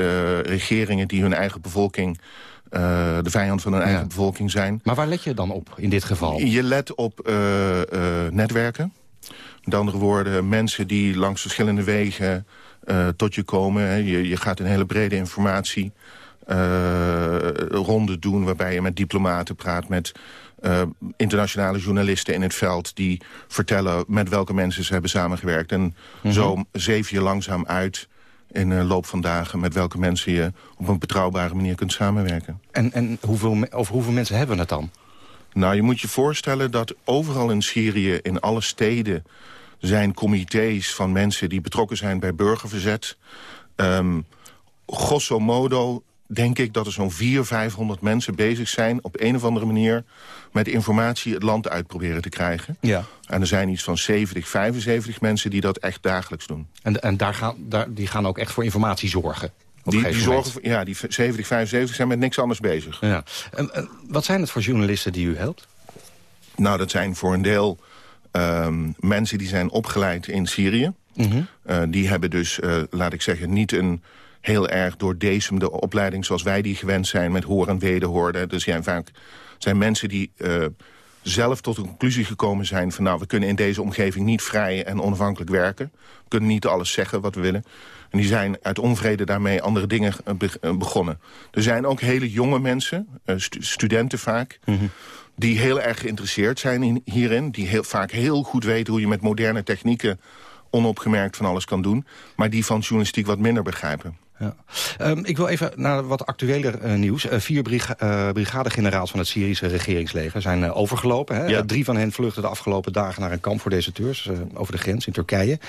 regeringen die hun eigen bevolking... Uh, de vijand van hun eigen bevolking zijn. Maar waar let je dan op in dit geval? Je let op uh, uh, netwerken. Met andere woorden, mensen die langs verschillende wegen uh, tot je komen. Hè. Je, je gaat een hele brede informatie ronde doen... waarbij je met diplomaten praat, met uh, internationale journalisten in het veld... die vertellen met welke mensen ze hebben samengewerkt. En Mhm. zo zeef je langzaam uit in de loop van dagen... met welke mensen je op een betrouwbare manier kunt samenwerken. En, en hoeveel, over hoeveel mensen hebben we het dan? Nou, je moet je voorstellen dat overal in Syrië, in alle steden... zijn comité's van mensen die betrokken zijn bij burgerverzet. Ehm grosso modo denk ik dat er zo'n 400, 500 mensen bezig zijn... op een of andere manier met informatie het land uit proberen te krijgen. Ja. En er zijn iets van 70, 75 mensen die dat echt dagelijks doen. En, en daar gaan, daar, die gaan ook echt voor informatie zorgen? Die, die zorgen, voor- ja, die 70, 75 zijn met niks anders bezig. Ja. En, en wat zijn het voor journalisten die u helpt? Nou, dat zijn voor een deel ehm, mensen die zijn opgeleid in Syrië. Mhm. Eh, die hebben dus, eh, laat ik zeggen, niet een heel erg doordezemde opleiding... zoals wij die gewend zijn met hoor en wederhoorden. Dus zijn vaak zijn mensen die eh, zelf tot een conclusie gekomen zijn... van nou, we kunnen in deze omgeving niet vrij en onafhankelijk werken. We kunnen niet alles zeggen wat we willen. En die zijn uit onvrede daarmee andere dingen eh, be- eh, begonnen. Er zijn ook hele jonge mensen, eh, stu- studenten vaak die heel erg geïnteresseerd zijn in, hierin. Die heel, vaak heel goed weten hoe je met moderne technieken... onopgemerkt van alles kan doen. Maar die van journalistiek wat minder begrijpen. Ja. Ehm, ik wil even naar wat actueler eh, nieuws. Eh, vier briga eh, brigadegeneraals van het Syrische regeringsleger zijn overgelopen. Hè? Ja. Drie van hen vluchtten de afgelopen dagen naar een kamp voor deserteurs... over de grens in Turkije.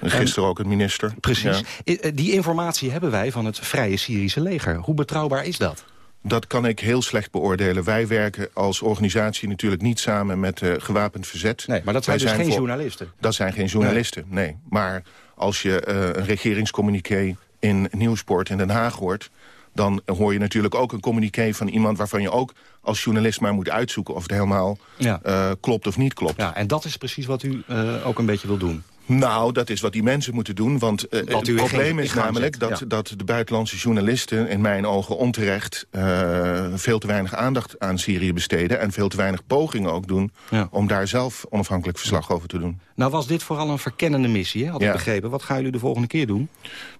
En gisteren ook een minister. Precies. Ja. Die informatie hebben wij van het Vrije Syrische leger. Hoe betrouwbaar is dat? Dat kan ik heel slecht beoordelen. Wij werken als organisatie natuurlijk niet samen met gewapend verzet. Nee, maar dat zijn Wij dus geen voor- journalisten. Dat zijn geen journalisten, nee. Maar als je een regeringscommuniqué in Nieuwsport in Den Haag hoort... dan hoor je natuurlijk ook een communiqué van iemand... waarvan je ook als journalist maar moet uitzoeken... of het helemaal Ja. eh, klopt of niet klopt. Ja, en dat is precies wat u eh, ook een beetje wil doen. Nou, dat is wat die mensen moeten doen. Want eh, het probleem is namelijk zet, dat, ja. dat de buitenlandse journalisten... in mijn ogen onterecht eh, veel te weinig aandacht aan Syrië besteden... en veel te weinig pogingen ook doen Ja. om daar zelf onafhankelijk verslag over te doen. Nou was dit vooral een verkennende missie, hè? had ik Ja. begrepen. Wat gaan jullie de volgende keer doen?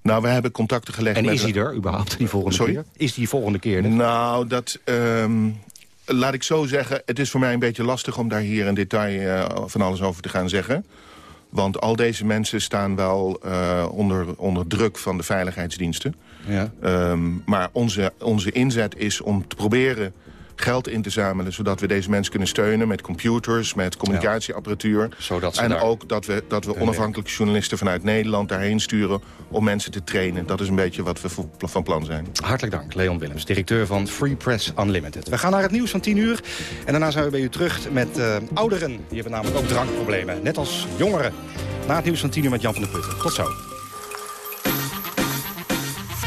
Nou, we hebben contacten gelegd En met... is die er überhaupt die volgende Sorry? keer? Is die volgende keer er? Nou, dat... ehm, laat ik zo zeggen, het is voor mij een beetje lastig... om daar hier in detail eh, van alles over te gaan zeggen. Want al deze mensen staan wel eh, onder, onder druk van de veiligheidsdiensten. Ja. Ehm, maar onze, onze inzet is om te proberen geld in te zamelen... zodat we deze mensen kunnen steunen met computers, met communicatieapparatuur. Zodat ze en daar ook dat we, dat we onafhankelijke journalisten vanuit Nederland daarheen sturen... om mensen te trainen. Dat is een beetje wat we van plan zijn. Hartelijk dank, Leon Willems, directeur van Free Press Unlimited. We gaan naar het nieuws van 10 uur. En daarna zijn we bij u terug met eh, ouderen. Die hebben namelijk ook drankproblemen, net als jongeren. Na het nieuws van 10 uur met Jan van der Putten. Tot zo.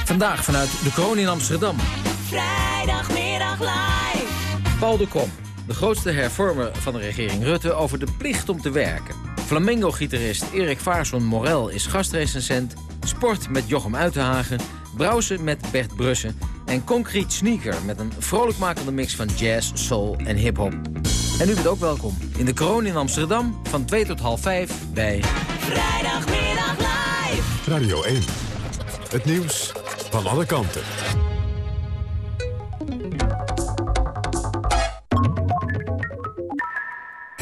Vandaag vanuit de kroon in Amsterdam. Vrijdagmiddag live. Paul de Kom, de grootste hervormer van de regering Rutte... over de plicht om te werken. Flamingo-gitarist Erik Vaarson Morel is gastrecensent. Sport met Jochem Uitenhagen. Browsen met Bert Brussen. En Concrete Sneaker met een vrolijkmakende mix van jazz, soul en hip-hop. En u bent ook welkom in de kroon in Amsterdam van 2 tot half 5 bij... Vrijdagmiddag live. Radio 1. Het nieuws van alle kanten.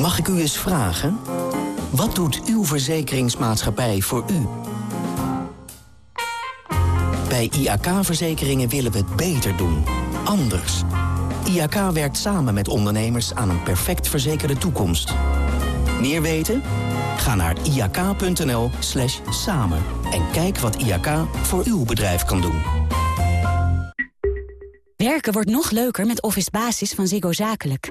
Mag ik u eens vragen? Wat doet uw verzekeringsmaatschappij voor u? Bij IAK-verzekeringen willen we het beter doen. Anders. IAK werkt samen met ondernemers aan een perfect verzekerde toekomst. Meer weten? Ga naar iak.nl slash samen en kijk wat IAK voor uw bedrijf kan doen. Werken wordt nog leuker met Office Basis van Ziggo Zakelijk.